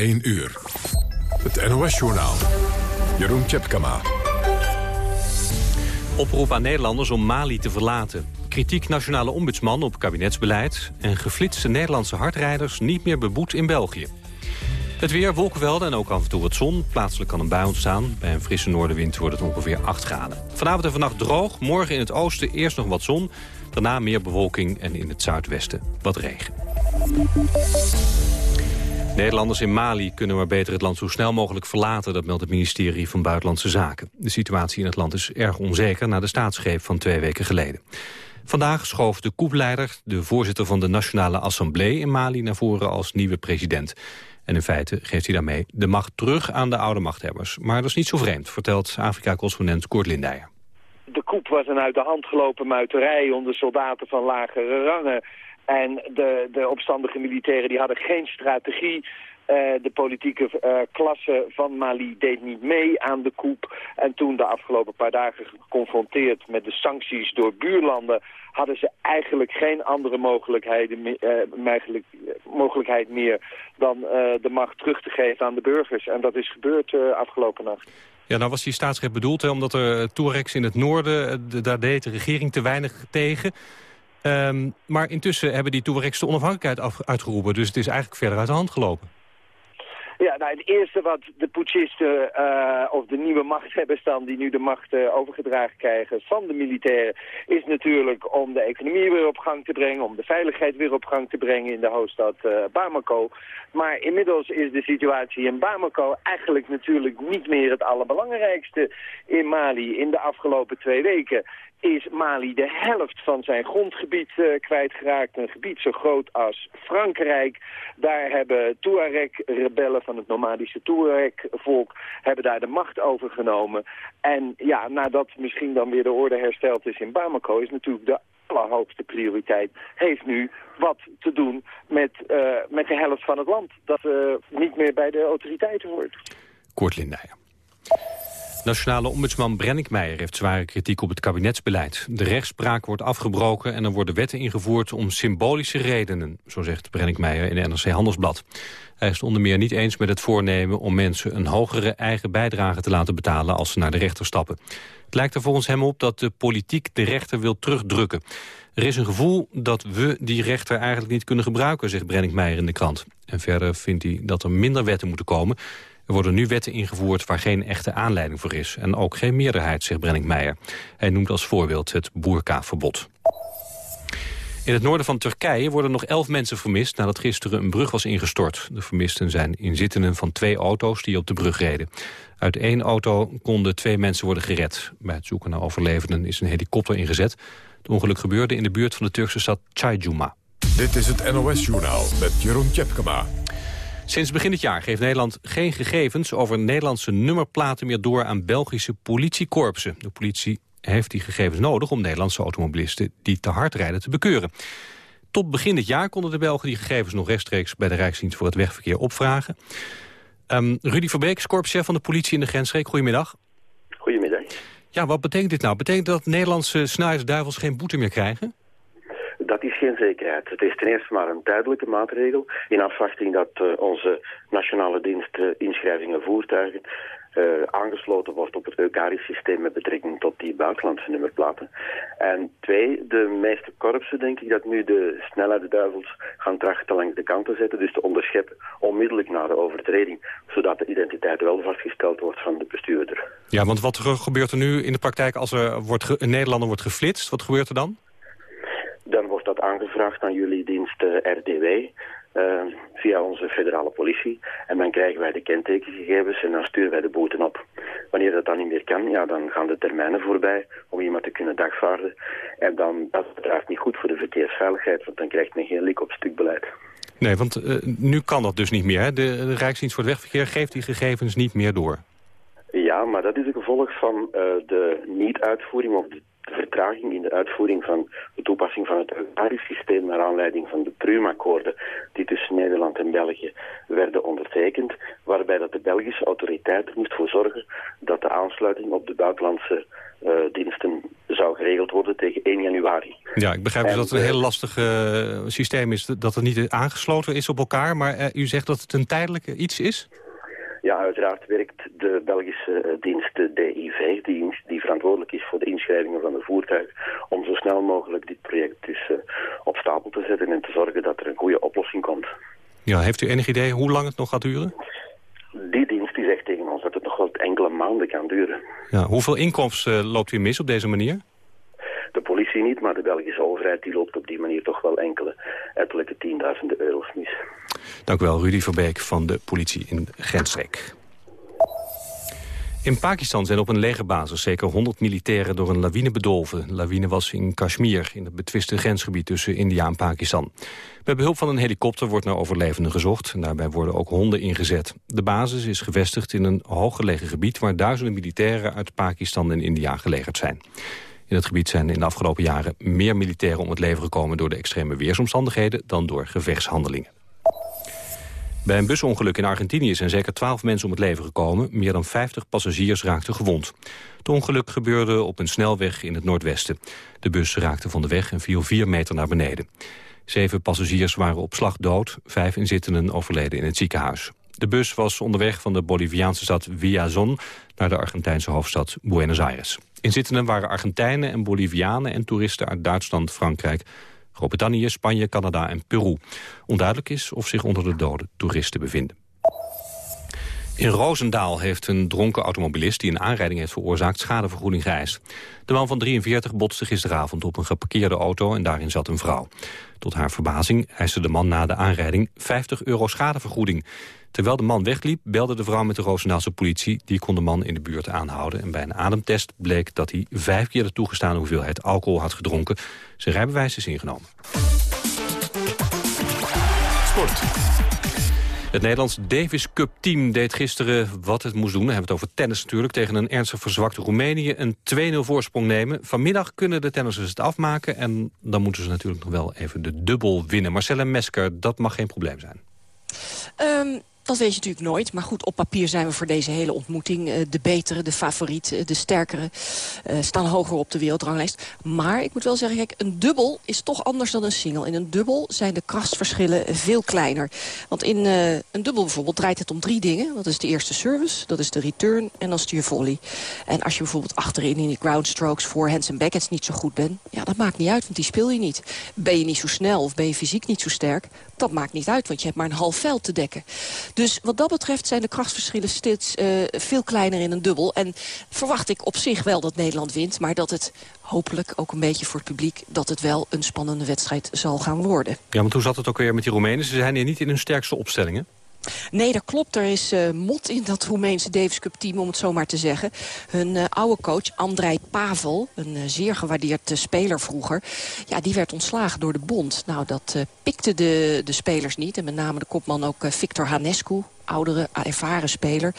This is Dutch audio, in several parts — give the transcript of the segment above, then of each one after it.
1 uur. Het NOS-journaal. Jeroen Tjepkama. Oproep aan Nederlanders om Mali te verlaten. Kritiek nationale ombudsman op kabinetsbeleid... en geflitste Nederlandse hardrijders niet meer beboet in België. Het weer, wolkenvelden en ook af en toe wat zon. Plaatselijk kan een bui ontstaan. Bij een frisse noordenwind wordt het ongeveer 8 graden. Vanavond en vannacht droog. Morgen in het oosten eerst nog wat zon. Daarna meer bewolking en in het zuidwesten wat regen. Nederlanders in Mali kunnen maar beter het land zo snel mogelijk verlaten. Dat meldt het ministerie van Buitenlandse Zaken. De situatie in het land is erg onzeker na de staatsgreep van twee weken geleden. Vandaag schoof de koepleider, de voorzitter van de Nationale Assemblée in Mali... naar voren als nieuwe president. En in feite geeft hij daarmee de macht terug aan de oude machthebbers. Maar dat is niet zo vreemd, vertelt Afrika-correspondent Kort Lindijer. De koep was een uit de hand gelopen muiterij onder soldaten van lagere rangen. En de, de opstandige militairen die hadden geen strategie. Uh, de politieke uh, klasse van Mali deed niet mee aan de koep. En toen de afgelopen paar dagen geconfronteerd met de sancties door buurlanden... hadden ze eigenlijk geen andere mogelijkheden, uh, mogelijkheid meer dan de macht terug te geven aan de burgers. En dat is gebeurd afgelopen nacht. Ja, nou was die staatsgreep bedoeld, hè, omdat er Touaregs in het noorden... daar deed de regering te weinig tegen... Um, maar intussen hebben die Touaregs de onafhankelijkheid uitgeroepen. Dus het is eigenlijk verder uit de hand gelopen. Ja, nou, het eerste wat de putschisten uh, of de nieuwe machthebbers dan... die nu de macht uh, overgedragen krijgen van de militairen... is natuurlijk om de economie weer op gang te brengen... om de veiligheid weer op gang te brengen in de hoofdstad uh, Bamako. Maar inmiddels is de situatie in Bamako eigenlijk natuurlijk niet meer het allerbelangrijkste in Mali in de afgelopen twee weken is Mali de helft van zijn grondgebied kwijtgeraakt. Een gebied zo groot als Frankrijk. Daar hebben Tuareg-rebellen van het nomadische Tuareg-volk... hebben daar de macht overgenomen. En ja, nadat misschien dan weer de orde hersteld is in Bamako... is natuurlijk de allerhoogste prioriteit heeft nu wat te doen met, uh, met de helft van het land. Dat uh, niet meer bij de autoriteiten hoort. Kort Lindijer. Nationale ombudsman Brenninkmeijer heeft zware kritiek op het kabinetsbeleid. De rechtspraak wordt afgebroken en er worden wetten ingevoerd om symbolische redenen, zo zegt Brenninkmeijer in de NRC Handelsblad. Hij is het onder meer niet eens met het voornemen om mensen een hogere eigen bijdrage te laten betalen als ze naar de rechter stappen. Het lijkt er volgens hem op dat de politiek de rechter wil terugdrukken. Er is een gevoel dat we die rechter eigenlijk niet kunnen gebruiken, zegt Brenninkmeijer in de krant. En verder vindt hij dat er minder wetten moeten komen. Er worden nu wetten ingevoerd waar geen echte aanleiding voor is. En ook geen meerderheid, zegt Brenning Meijer. Hij noemt als voorbeeld het boerkaverbod. In het noorden van Turkije worden nog elf mensen vermist... nadat gisteren een brug was ingestort. De vermisten zijn inzittenden van twee auto's die op de brug reden. Uit één auto konden twee mensen worden gered. Bij het zoeken naar overlevenden is een helikopter ingezet. Het ongeluk gebeurde in de buurt van de Turkse stad Çaycuma. Dit is het NOS-journaal met Jeroen Tjepkema. Sinds begin dit jaar geeft Nederland geen gegevens over Nederlandse nummerplaten meer door aan Belgische politiekorpsen. De politie heeft die gegevens nodig om Nederlandse automobilisten die te hard rijden te bekeuren. Tot begin dit jaar konden de Belgen die gegevens nog rechtstreeks bij de Rijksdienst voor het Wegverkeer opvragen. Um, Rudy Verbeek, korpschef van de politie in de grensstreek. Goedemiddag. Goedemiddag. Ja, wat betekent dit nou? Betekent dat Nederlandse snelheidsduivels geen boete meer krijgen? Dat is geen zekerheid. Het is ten eerste maar een tijdelijke maatregel in afwachting dat uh, onze nationale dienst uh, inschrijvingen voertuigen uh, aangesloten wordt op het Eucarisch-systeem met betrekking tot die buitenlandse nummerplaten. En twee, de meeste korpsen denk ik dat nu de snelheidsduivels gaan trachten langs de kant te zetten, dus te onderscheppen onmiddellijk na de overtreding, zodat de identiteit wel vastgesteld wordt van de bestuurder. Ja, want wat gebeurt er nu in de praktijk als er wordt een Nederlander wordt geflitst? Wat gebeurt er dan? Dan wordt dat aangevraagd aan jullie dienst uh, RDW uh, via onze federale politie. En dan krijgen wij de kentekengegevens en dan sturen wij de boeten op. Wanneer dat dan niet meer kan, ja, dan gaan de termijnen voorbij om iemand te kunnen dagvaarden. En dan, dat is uiteraard niet goed voor de verkeersveiligheid, want dan krijgt men geen lik op stuk beleid. Nee, want uh, nu kan dat dus niet meer. Hè? De, de Rijksdienst voor het Wegverkeer geeft die gegevens niet meer door. Ja, maar dat is een gevolg van uh, de niet-uitvoering of de de vertraging in de uitvoering van de toepassing van het Eucarisch-systeem naar aanleiding van de Prumakkoorden die tussen Nederland en België werden ondertekend, waarbij dat de Belgische autoriteit er moest voor zorgen dat de aansluiting op de buitenlandse uh, diensten zou geregeld worden tegen 1 januari. Ja, ik begrijp dus dat het een heel lastig uh, systeem is, dat het niet aangesloten is op elkaar, maar uh, u zegt dat het een tijdelijk iets is? Ja, uiteraard werkt de Belgische uh, dienst de DIV, die, die verantwoordelijk is voor de inschrijvingen van de voertuigen, om zo snel mogelijk dit project dus uh, op stapel te zetten en te zorgen dat er een goede oplossing komt. Ja, heeft u enig idee hoe lang het nog gaat duren? Die dienst die zegt tegen ons dat het nog wel enkele maanden kan duren. Ja, hoeveel inkomsten uh, loopt u mis op deze manier? De politie niet, maar de Belgische overheid die loopt op die manier toch wel enkele ettelijke tienduizenden euro's mis. Dank u wel, Rudy Verbeek van de politie in Grensstreek. In Pakistan zijn op een legerbasis zeker 100 militairen door een lawine bedolven. De lawine was in Kashmir, in het betwiste grensgebied tussen India en Pakistan. Met behulp van een helikopter wordt naar overlevenden gezocht. En daarbij worden ook honden ingezet. De basis is gevestigd in een hooggelegen gebied... waar duizenden militairen uit Pakistan en India gelegerd zijn. In het gebied zijn in de afgelopen jaren meer militairen om het leven gekomen... door de extreme weersomstandigheden dan door gevechtshandelingen. Bij een busongeluk in Argentinië zijn zeker 12 mensen om het leven gekomen. Meer dan 50 passagiers raakten gewond. Het ongeluk gebeurde op een snelweg in het noordwesten. De bus raakte van de weg en viel 4 meter naar beneden. Zeven passagiers waren op slag dood. Vijf inzittenden overleden in het ziekenhuis. De bus was onderweg van de Boliviaanse stad Villazon... naar de Argentijnse hoofdstad Buenos Aires. Inzittenden waren Argentijnen en Bolivianen en toeristen uit Duitsland, Frankrijk... Groot-Brittannië, Spanje, Canada en Peru. Onduidelijk is of zich onder de doden toeristen bevinden. In Roosendaal heeft een dronken automobilist die een aanrijding heeft veroorzaakt schadevergoeding geëist. De man van 43 botste gisteravond op een geparkeerde auto en daarin zat een vrouw. Tot haar verbazing eiste de man na de aanrijding 50 euro schadevergoeding. Terwijl de man wegliep, belde de vrouw met de Roosendaalse politie. Die kon de man in de buurt aanhouden. En bij een ademtest bleek dat hij vijf keer de toegestane hoeveelheid alcohol had gedronken. Zijn rijbewijs is ingenomen. Sport. Het Nederlands Davis Cup team deed gisteren wat het moest doen. We hebben het over tennis natuurlijk. Tegen een ernstig verzwakte Roemenië een 2-0 voorsprong nemen. Vanmiddag kunnen de tennissers het afmaken. En dan moeten ze natuurlijk nog wel even de dubbel winnen. Marcella Mesker, dat mag geen probleem zijn. Um, dat weet je natuurlijk nooit. Maar goed, op papier zijn we voor deze hele ontmoeting uh, de betere, de favoriet, uh, de sterkere. Uh, staan hoger op de wereldranglijst. Maar ik moet wel zeggen, kijk, een dubbel is toch anders dan een single. In een dubbel zijn de krachtverschillen veel kleiner. Want in een dubbel bijvoorbeeld draait het om drie dingen. Dat is de eerste service, dat is de return en dan stuur volley. En als je bijvoorbeeld achterin in die groundstrokes, forehands en backhands niet zo goed bent... ja, dat maakt niet uit, want die speel je niet. Ben je niet zo snel of ben je fysiek niet zo sterk... dat maakt niet uit, want je hebt maar een half veld te dekken. Wat dat betreft zijn de krachtsverschillen steeds uh, veel kleiner in een dubbel. En verwacht ik op zich wel dat Nederland wint. Maar dat het hopelijk ook een beetje voor het publiek... dat het wel een spannende wedstrijd zal gaan worden. Ja, want hoe zat het ook weer met die Roemenen? Ze zijn hier niet in hun sterkste opstellingen. Nee, dat klopt. Er is uh, mot in dat Roemeense Davis Cup team, om het zo maar te zeggen. Hun uh, oude coach, Andrei Pavel, een uh, zeer gewaardeerd speler vroeger... ja, die werd ontslagen door de bond. Nou, dat pikte de, de spelers niet. En met name de kopman ook Victor Hanescu, oudere, ervaren speler.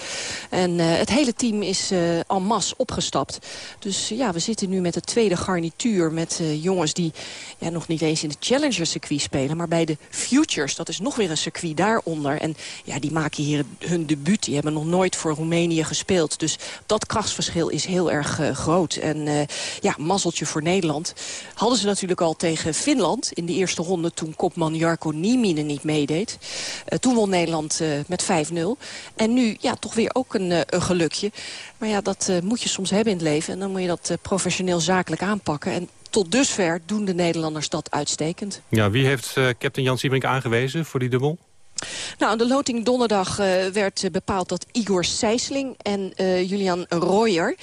En uh, het hele team is uh, en masse opgestapt. Dus ja, we zitten nu met de tweede garnituur... met jongens die ja, nog niet eens in de Challenger-circuit spelen... maar bij de Futures, dat is nog weer een circuit daaronder. En ja, die maken hier hun debuut. Die hebben nog nooit voor Roemenië gespeeld. Dus dat krachtsverschil is heel erg groot. En ja, mazzeltje voor Nederland. Hadden ze natuurlijk al tegen Finland in de eerste ronde... toen kopman Jarko Nieminen niet meedeed. toen won Nederland met 5 en nu ja, toch weer ook een, eh, gelukje. Maar ja, dat uh, moet je soms hebben in het leven. En dan moet je dat uh, professioneel zakelijk aanpakken. En tot dusver doen de Nederlanders dat uitstekend. Ja, wie heeft captain Jan Siebrink aangewezen voor die dubbel? Nou, de loting donderdag uh, werd uh, bepaald dat Igor Sijsling en uh, Julian Royer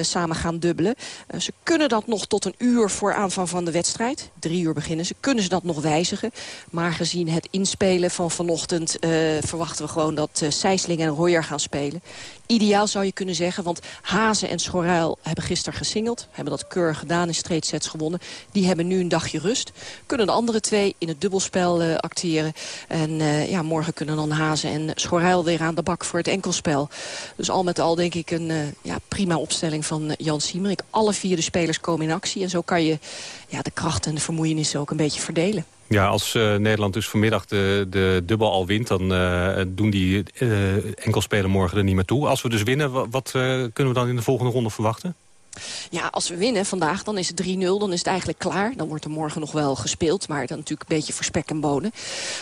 samen gaan dubbelen. ze kunnen dat nog tot een uur voor aanvang van de wedstrijd. Drie uur beginnen ze. Kunnen ze dat nog wijzigen. Maar gezien het inspelen van vanochtend verwachten we gewoon dat Sijsling en Royer gaan spelen ideaal zou je kunnen zeggen. Want Hazen en Schorruil hebben gisteren gesingeld. Hebben dat keurig gedaan in straight sets gewonnen. Die hebben nu een dagje rust. Kunnen de andere twee in het dubbelspel acteren. En ja, morgen kunnen dan Hazen en Schorrijl weer aan de bak voor het enkelspel. Dus al met al denk ik een ja, prima opstelling van Jan Siemerik. Alle vier de spelers komen in actie. En zo kan je ja, de kracht en de vermoeienissen ook een beetje verdelen. Ja, als Nederland dus vanmiddag de, de dubbel al wint... dan doen die enkelspelen morgen er niet meer toe. Als we dus winnen, wat kunnen we dan in de volgende ronde verwachten? Ja, als we winnen vandaag, dan is het 3-0. Dan is het eigenlijk klaar. Dan wordt er morgen nog wel gespeeld. Maar dan natuurlijk een beetje voor spek en bonen.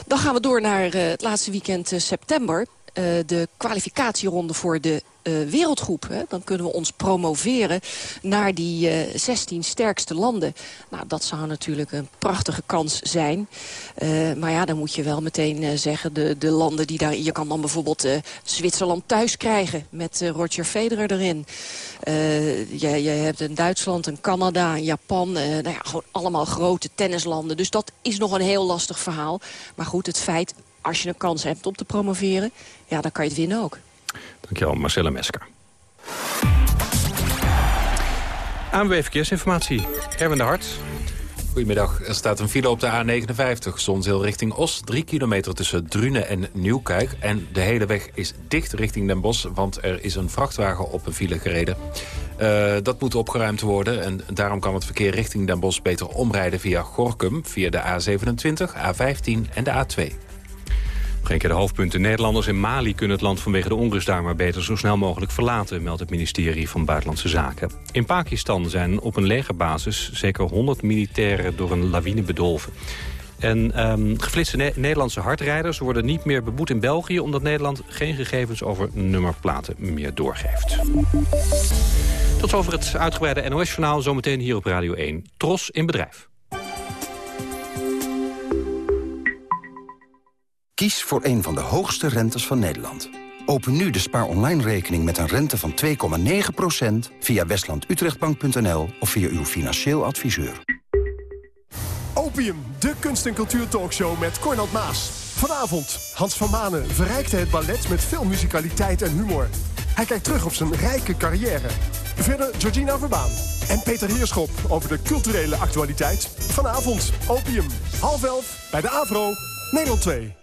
Dan gaan we door naar uh, het laatste weekend uh, september. Uh, de kwalificatieronde voor de uh, wereldgroep. Hè. Dan kunnen we ons promoveren naar die uh, 16 sterkste landen. Nou, dat zou natuurlijk een prachtige kans zijn. Maar ja, dan moet je wel meteen zeggen... De, de landen die daar... Je kan dan bijvoorbeeld Zwitserland thuis krijgen... met Roger Federer erin. je, je hebt een Duitsland, een Canada, een Japan. nou ja, gewoon allemaal grote tennislanden. Dus dat is nog een heel lastig verhaal. Maar goed, het feit, als je een kans hebt om te promoveren... ja, dan kan je het winnen ook. Dankjewel, Marcella Mesker. ANWB Verkeersinformatie, Erwin de Hart. Goedemiddag. Er staat een file op de A59, Zonzeel richting Os. Drie kilometer tussen Drunen en Nieuwkijk. En de hele weg is dicht richting Den Bosch, want er is een vrachtwagen op een file gereden. Uh, dat moet opgeruimd worden en daarom kan het verkeer richting Den Bosch beter omrijden via Gorkum... via de A27, A15 en de A2. Geen keer de hoofdpunten. Nederlanders in Mali kunnen het land vanwege de onrust daar maar beter zo snel mogelijk verlaten, meldt het ministerie van Buitenlandse Zaken. In Pakistan zijn op een legerbasis zeker 100 militairen door een lawine bedolven. En um, geflitste Nederlandse hardrijders worden niet meer beboet in België... omdat Nederland geen gegevens over nummerplaten meer doorgeeft. Tot over het uitgebreide NOS-journaal zometeen hier op Radio 1. Tros in bedrijf. Kies voor een van de hoogste rentes van Nederland. Open nu de spaar online rekening met een rente van 2,9% via westlandutrechtbank.nl of via uw financieel adviseur. Opium, de kunst- en cultuurtalkshow met Cornald Maas. Vanavond, Hans van Manen verrijkte het ballet met veel muzikaliteit en humor. Hij kijkt terug op zijn rijke carrière. Verder Georgina Verbaan en Peter Heerschop over de culturele actualiteit. Vanavond, Opium, half elf, bij de AVRO, Nederland 2.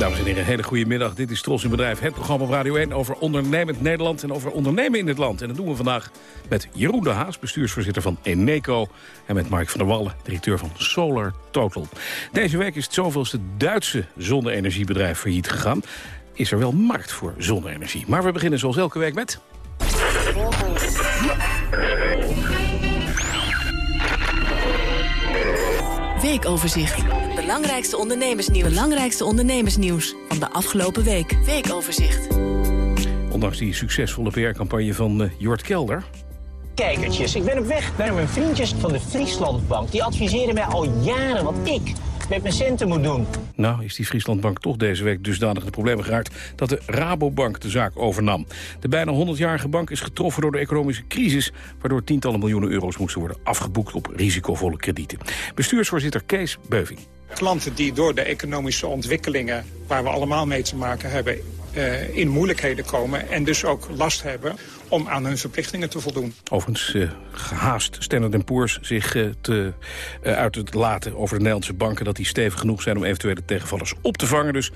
Dames en heren, hele goede middag. Dit is Tros in Bedrijf, het programma op Radio 1 over ondernemend Nederland en over ondernemen in het land. En dat doen we vandaag met Jeroen de Haas, bestuursvoorzitter van Eneco. En met Mark van der Wallen, directeur van Solar Total. Deze week is het zoveelste Duitse zonne-energiebedrijf failliet gegaan. Is er wel markt voor zonne-energie. Maar we beginnen zoals elke week met... Weekoverzicht. Belangrijkste ondernemersnieuws. Belangrijkste ondernemersnieuws van de afgelopen week. Weekoverzicht. Ondanks die succesvolle PR-campagne van uh, Jort Kelder... Kijkertjes, ik ben op weg naar mijn vriendjes van de Frieslandbank. Die adviseren mij al jaren wat ik met mijn centen moet doen. Nou is die Frieslandbank toch deze week dusdanig de problemen geraakt... dat de Rabobank de zaak overnam. De bijna 100-jarige bank is getroffen door de economische crisis... waardoor tientallen miljoenen euro's moesten worden afgeboekt op risicovolle kredieten. Bestuursvoorzitter Kees Beuving. Klanten die door de economische ontwikkelingen... waar we allemaal mee te maken hebben, uh, in moeilijkheden komen... en dus ook last hebben om aan hun verplichtingen te voldoen. Overigens uh, gehaast Standard Poor's zich uh, te, uit te laten over de Nederlandse banken... dat die stevig genoeg zijn om eventuele tegenvallers op te vangen. Dus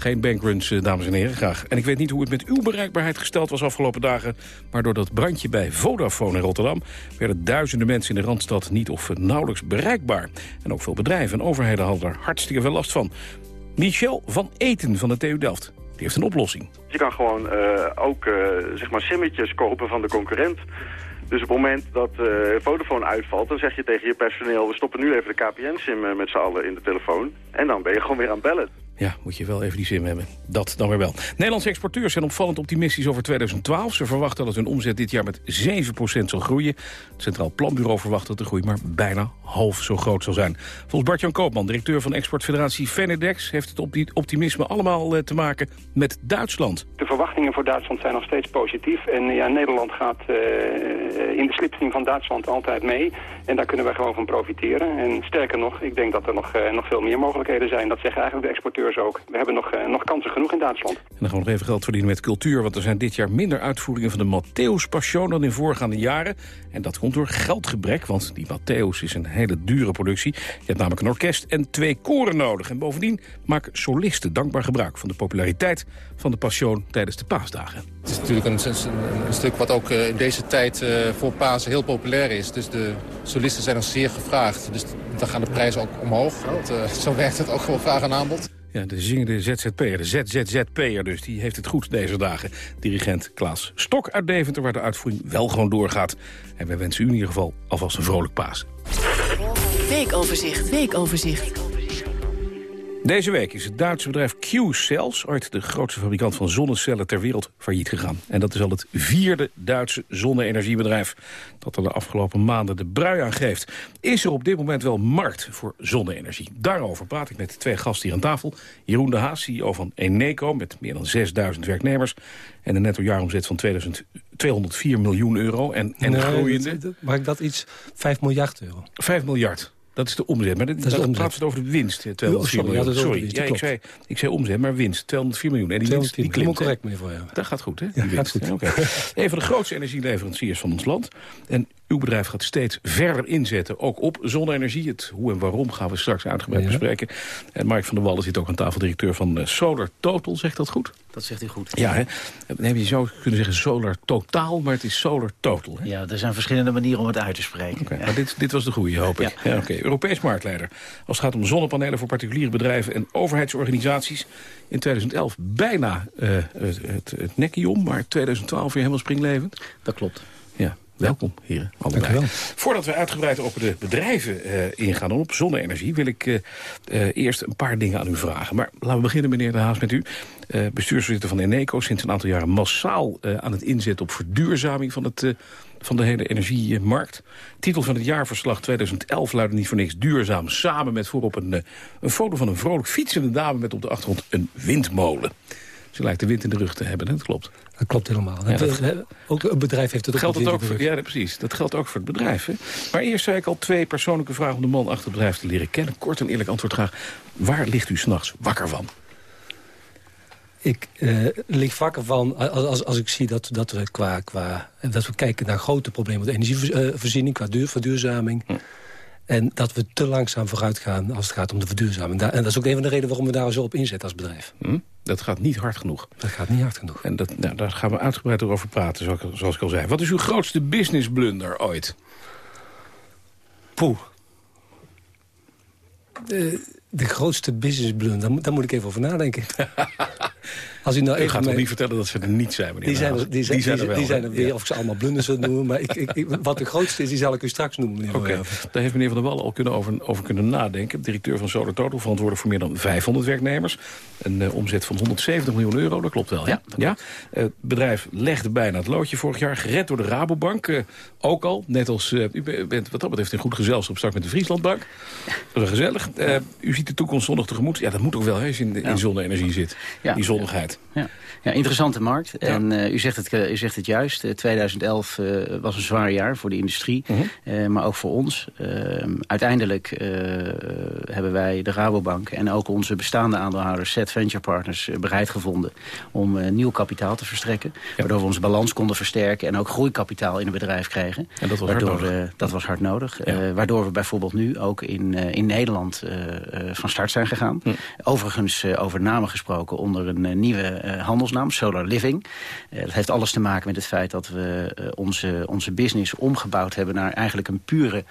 geen bankruns, dames en heren, graag. En ik weet niet hoe het met uw bereikbaarheid gesteld was afgelopen dagen... maar door dat brandje bij Vodafone in Rotterdam... werden duizenden mensen in de Randstad niet of nauwelijks bereikbaar. En ook veel bedrijven en overheden hadden er hartstikke veel last van. Michel van Eten van de TU Delft die heeft een oplossing. Je kan gewoon uh, ook uh, zeg maar simmetjes kopen van de concurrent. Dus op het moment dat Vodafone uitvalt, dan zeg je tegen je personeel... we stoppen nu even de KPN-sim met z'n allen in de telefoon. En dan ben je gewoon weer aan het bellen. Ja, moet je wel even die zin hebben. Dat dan weer wel. Nederlandse exporteurs zijn opvallend optimistisch over 2012. Ze verwachten dat hun omzet dit jaar met 7% zal groeien. Het Centraal Planbureau verwacht dat de groei maar bijna half zo groot zal zijn. Volgens Bart-Jan Koopman, directeur van exportfederatie Venedex... heeft het optimisme allemaal eh, te maken met Duitsland. De verwachtingen voor Duitsland zijn nog steeds positief. En ja, Nederland gaat uh, in de slipstream van Duitsland altijd mee. En daar kunnen wij gewoon van profiteren. En sterker nog, ik denk dat er nog, uh, nog veel meer mogelijkheden zijn. Dat zeggen eigenlijk de exporteurs ook. We hebben nog, nog kansen genoeg in Duitsland. En dan gaan we nog even geld verdienen met cultuur. Want er zijn dit jaar minder uitvoeringen van de Matthäus Passion dan in voorgaande jaren. En dat komt door geldgebrek, want die Matthäus is een hele dure productie. Je hebt namelijk een orkest en twee koren nodig. En bovendien maken solisten dankbaar gebruik van de populariteit van de Passion tijdens de paasdagen. Het is natuurlijk een, een, een stuk wat ook uh, in deze tijd uh, voor Pasen heel populair is. Dus de solisten zijn nog zeer gevraagd. Dus dan gaan de prijzen ook omhoog. Want, uh, zo werkt het ook gewoon vraag en aanbod. Ja, de zingende ZZP'er, de ZZZP'er dus, die heeft het goed deze dagen. Dirigent Klaas Stok uit Deventer, waar de uitvoering wel gewoon doorgaat. En wij wensen u in ieder geval alvast een vrolijk paas. Weekoverzicht, weekoverzicht. Deze week is het Duitse bedrijf Q-Cells, ooit de grootste fabrikant van zonnecellen ter wereld, failliet gegaan. En dat is al het vierde Duitse zonne-energiebedrijf dat er de afgelopen maanden de brui aan geeft. Is er op dit moment wel markt voor zonne-energie? Daarover praat ik met twee gasten hier aan tafel. Jeroen de Haas, CEO van Eneco, met meer dan 6000 werknemers. En een netto jaaromzet van 2000, 204 miljoen euro en, en nee, groeiende. Dat, mag ik dat iets? 5 miljard euro. 5 miljard. Dat is de omzet. Maar dat dan praat het over de winst. 204 oh, sorry, miljoen. ja, sorry. Winst, Ja, ik, zei, ik zei omzet, maar winst. 204 miljoen. En die winst die klimt. correct mee voor jou. Dat gaat goed, hè? Ja, gaat goed. Ja, okay. Een van de grootste energieleveranciers van ons land. En uw bedrijf gaat steeds verder inzetten, ook op zonne-energie. Het hoe en waarom gaan we straks uitgebreid ja. bespreken. En Mark van der Wallen zit ook aan tafel, directeur van Solar Total. Zegt dat goed? Dat zegt u goed. Ja, hè? Dan heb je zo kunnen zeggen Solar Totaal, maar het is Solar Total. Hè? Ja, er zijn verschillende manieren om het uit te spreken. Okay, maar dit, dit was de goede, hoop ik. Ja. Ja, okay. Europees marktleider. Als het gaat om zonnepanelen voor particuliere bedrijven en overheidsorganisaties. In 2011 bijna uh, het, het, het nekje om, maar 2012 weer helemaal springlevend. Dat klopt. Ja. Welkom, heren. Allebei. Dank u wel. Voordat we uitgebreid over de bedrijven uh, ingaan op zonne-energie... wil ik uh, uh, eerst een paar dingen aan u vragen. Maar laten we beginnen, meneer De Haas, met u. bestuursvoorzitter van Eneco, sinds een aantal jaren massaal aan het inzetten... op verduurzaming van, het, van de hele energiemarkt. Titel van het jaarverslag 2011 luidde niet voor niks duurzaam... samen met voorop een, een foto van een vrolijk fietsende dame... met op de achtergrond een windmolen. Ze lijkt de wind in de rug te hebben, dat klopt. Dat klopt helemaal. Ja, dat, ook een bedrijf heeft het ook geldt het ook voor, Ja, precies. Dat geldt ook voor het bedrijf. Hè? Maar eerst zei ik al twee persoonlijke vragen om de man achter het bedrijf te leren kennen. Kort en eerlijk antwoord graag. Waar ligt u s'nachts wakker van? Ik uh, lig wakker van als, als, als ik zie dat, dat, we qua, qua, dat we kijken naar grote problemen... de energievoorziening, qua duur, verduurzaming... Hm. En dat we te langzaam vooruit gaan als het gaat om de verduurzaming. En dat is ook een van de redenen waarom we daar zo op inzetten als bedrijf. Hm? Dat gaat niet hard genoeg. Dat gaat niet hard genoeg. En dat, nou, daar gaan we uitgebreid over praten, zoals ik, zoals ik al zei. Wat is uw grootste business blunder ooit? Poeh. De, de grootste business blunder, daar moet ik even over nadenken. Als u nou even gaat mij... niet vertellen dat ze er niet zijn, meneer Die zijn er, die zijn, die zijn er, wel, die zijn er weer, ja. of ik ze allemaal blunders wil noemen. Maar ik, ik, ik, wat de grootste is, die zal ik u straks noemen, meneer Oké, okay. daar heeft meneer Van der Wallen al kunnen over, over kunnen nadenken. Directeur van Solar Total, verantwoordelijk voor meer dan 500 werknemers. Een uh, omzet van 170 miljoen euro, dat klopt wel. Ja, ja? Uh, het bedrijf legde bijna het loodje vorig jaar, gered door de Rabobank. Uh, ook al, net als, u bent wat dat betreft in goed gezelschap start met de Frieslandbank. Dat is gezellig. u ziet de toekomst zonnig tegemoet. Ja, dat moet ook wel, hè, als je in, in zonne-energie zit. Ja. Die zonnigheid. Ja. Ja, interessante markt. En uh, u, zegt het, uh, u zegt het juist. Uh, 2011 was een zwaar jaar voor de industrie, -huh. maar ook voor ons. Ehm, uiteindelijk hebben wij de Rabobank en ook onze bestaande aandeelhouders... Set Venture Partners bereid gevonden om nieuw kapitaal te verstrekken. Ja. Waardoor we onze balans konden versterken en ook groeikapitaal in het bedrijf kregen. En dat was waardoor, hard nodig. dat was hard nodig. waardoor we bijvoorbeeld nu ook in, in Nederland van start zijn gegaan. Overigens, over namen gesproken, onder een nieuwe uh, handelsnaam, Solar Living. dat heeft alles te maken met het feit dat we onze, onze business omgebouwd hebben... naar eigenlijk een pure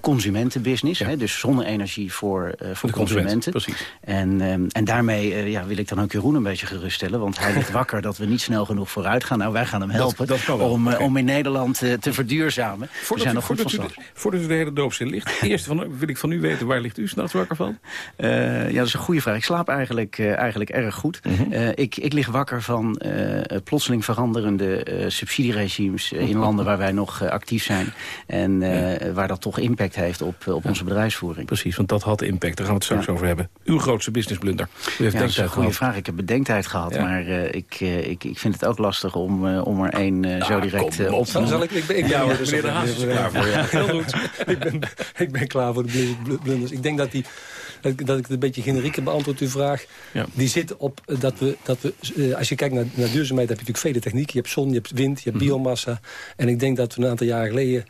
consumentenbusiness. Hè? Dus zonne-energie voor, voor consumenten. Precies. En, um, en daarmee ja, wil ik dan ook Jeroen een beetje geruststellen. Want hij ligt wakker dat we niet snel genoeg vooruit gaan. Nou, wij gaan hem helpen dat, dat om, om in Nederland te verduurzamen. Voordat, zijn nog goed voordat, u, voordat u de hele doopsel ligt. Eerst van, wil ik van u weten, waar ligt u s'nachts wakker van? ja, dat is een goede vraag. Ik slaap eigenlijk, eigenlijk erg goed. Mhm. ik, ik lig wakker van plotseling veranderende subsidieregimes... in landen waar wij nog actief zijn. En waar dat toch impact heeft op, op onze bedrijfsvoering. Precies, want dat had impact. Daar gaan we het straks over hebben. Uw grootste businessblunder. U heeft ja, dat is een goede vraag. Ik heb bedenktijd gehad. Maar ik, ik, ik vind het ook lastig om, om er één zo direct op te Zal ik, ik, ben, ik ja, meneer De Haas is klaar voor. Ja. Heel goed. ik, ben, ik ben klaar voor de blunders. Ik denk dat die dat, dat ik het een beetje generieke beantwoord uw vraag. Ja. Die zit op dat we, dat we uh, als je kijkt naar, naar duurzaamheid heb je natuurlijk vele technieken. Je hebt zon, je hebt wind, je hebt mhm. biomassa. En ik denk dat we een aantal jaren geleden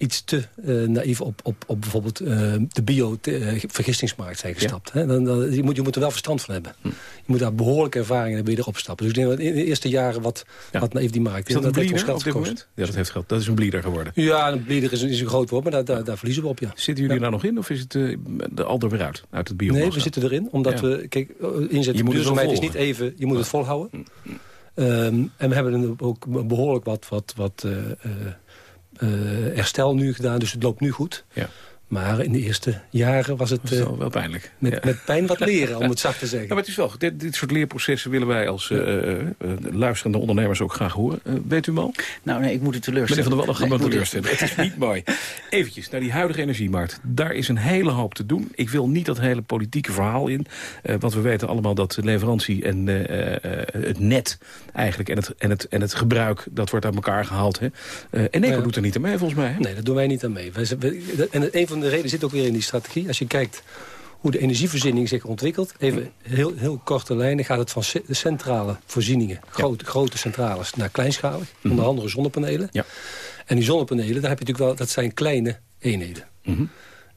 iets te uh, naïef op, op, op bijvoorbeeld uh, de bio-vergistingsmarkt zijn gestapt. Ja. Dan, dan, je, moet, je moet er wel verstand van hebben. Hm. Je moet daar behoorlijke ervaring hebben erop stappen. Dus ik denk dat in de eerste jaren wat, ja. wat naïef die markt is. Dat, dat heeft geld op dit moment? Ja, dat heeft geld. Dat is een bleeder geworden. Ja, een bleeder is, is een groot woord, maar daar, daar, daar verliezen we op, ja. Zitten jullie nou nog in of is het uh, al weer uit, uit het biomassa? Nee, we zitten erin, omdat we... Kijk, inzet je moet duurzaamheid is niet even... Je moet het volhouden. Um, en we hebben ook behoorlijk wat... wat, wat uh, herstel nu gedaan, dus het loopt nu goed. Ja. Maar in de eerste jaren was het... Was uh, wel pijnlijk. Met, met, pijn wat leren, om het zacht te zeggen. Ja, maar het is wel, dit, dit soort leerprocessen willen wij als uh, uh, luisterende ondernemers ook graag horen. weet u wel? Nou nee, ik moet het teleurstellen. Meneer Van der Wallen, nee, teleurstellen. Het is niet mooi. Eventjes naar die huidige energiemarkt. Daar is een hele hoop te doen. Ik wil niet dat hele politieke verhaal in. want we weten allemaal dat leverantie en het net eigenlijk... En het, en, het, en het gebruik, dat wordt aan elkaar gehaald. Hè? en Eco doet er niet aan mee, volgens mij. Hè? Nee, dat doen wij niet aan mee. Wij, en een van de reden zit ook weer in die strategie. Als je kijkt hoe de energievoorziening zich ontwikkelt. Even heel, heel korte lijnen gaat het van centrale voorzieningen, grote, grote centrales, naar kleinschalig. Mhm. Onder andere zonnepanelen. Ja. En die zonnepanelen, daar heb je natuurlijk wel, dat zijn kleine eenheden. Mm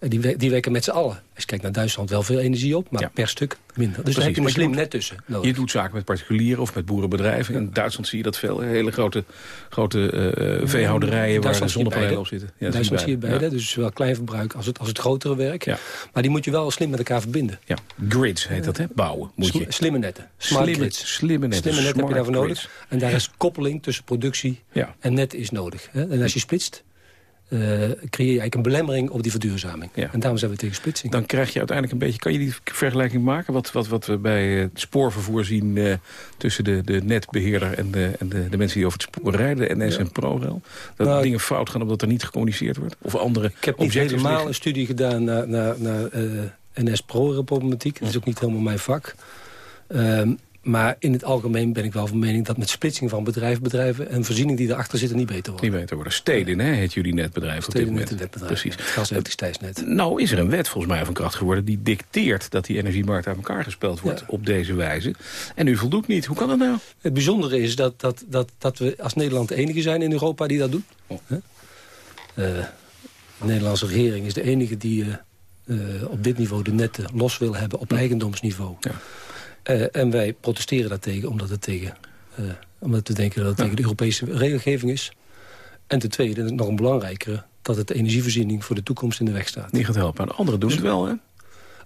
die, die werken met z'n allen. Als je kijkt naar Duitsland wel veel energie op, maar per stuk minder. Dus daar heb je een slim net tussen nodig. Je doet zaken met particulieren of met boerenbedrijven. In Duitsland zie je dat veel. Hele grote, grote uh, veehouderijen waar zonnepanelen op zitten. Ja, Duitsland zie je beide. Dus zowel klein verbruik als het, als het grotere werk. Maar die moet je wel slim met elkaar verbinden. Ja. Grids heet dat, hè? Bouwen moet je. Slimme netten. Smart slimme, grids. Slimme netten. Slimme netten heb je daarvoor nodig. En daar is koppeling tussen productie en net is nodig. En als je splitst, uh, creëer je eigenlijk een belemmering op die verduurzaming. En daarom zijn we tegen splitsing. Dan krijg je uiteindelijk een beetje... Kan je die vergelijking maken? Wat, wat, wat we bij het spoorvervoer zien uh, tussen de, de netbeheerder... en, de, en de, de mensen die over het spoor rijden, NS ja. en ProRail? Dat nou, dingen fout gaan omdat er niet gecommuniceerd wordt? Of andere Ik heb niet helemaal liggen? een studie gedaan naar, naar, naar uh, NS-ProRail-problematiek. Dat is ook niet helemaal mijn vak. Um, maar in het algemeen ben ik wel van mening dat met splitsing van bedrijven, bedrijven en voorziening die erachter zitten niet beter worden. Niet beter worden. Steden, hè, het jullie netbedrijf op dit moment. Netbedrijf, Precies. Het elektriciteitsnet. Nou is er een wet volgens mij van kracht geworden die dicteert dat die energiemarkt uit elkaar gespeeld wordt op deze wijze. En u voldoet niet. Hoe kan dat nou? Het bijzondere is dat, dat, dat, dat we als Nederland de enige zijn in Europa die dat doen. Oh. Uh, de Nederlandse regering is de enige die uh, op dit niveau de netten los wil hebben op eigendomsniveau. Ja. Uh, en wij protesteren daartegen omdat, het tegen, uh, omdat we denken dat het tegen de Europese regelgeving is. En ten tweede, nog een belangrijkere... dat het de energievoorziening voor de toekomst in de weg staat. Niet gaat helpen. En anderen doen het wel, hè?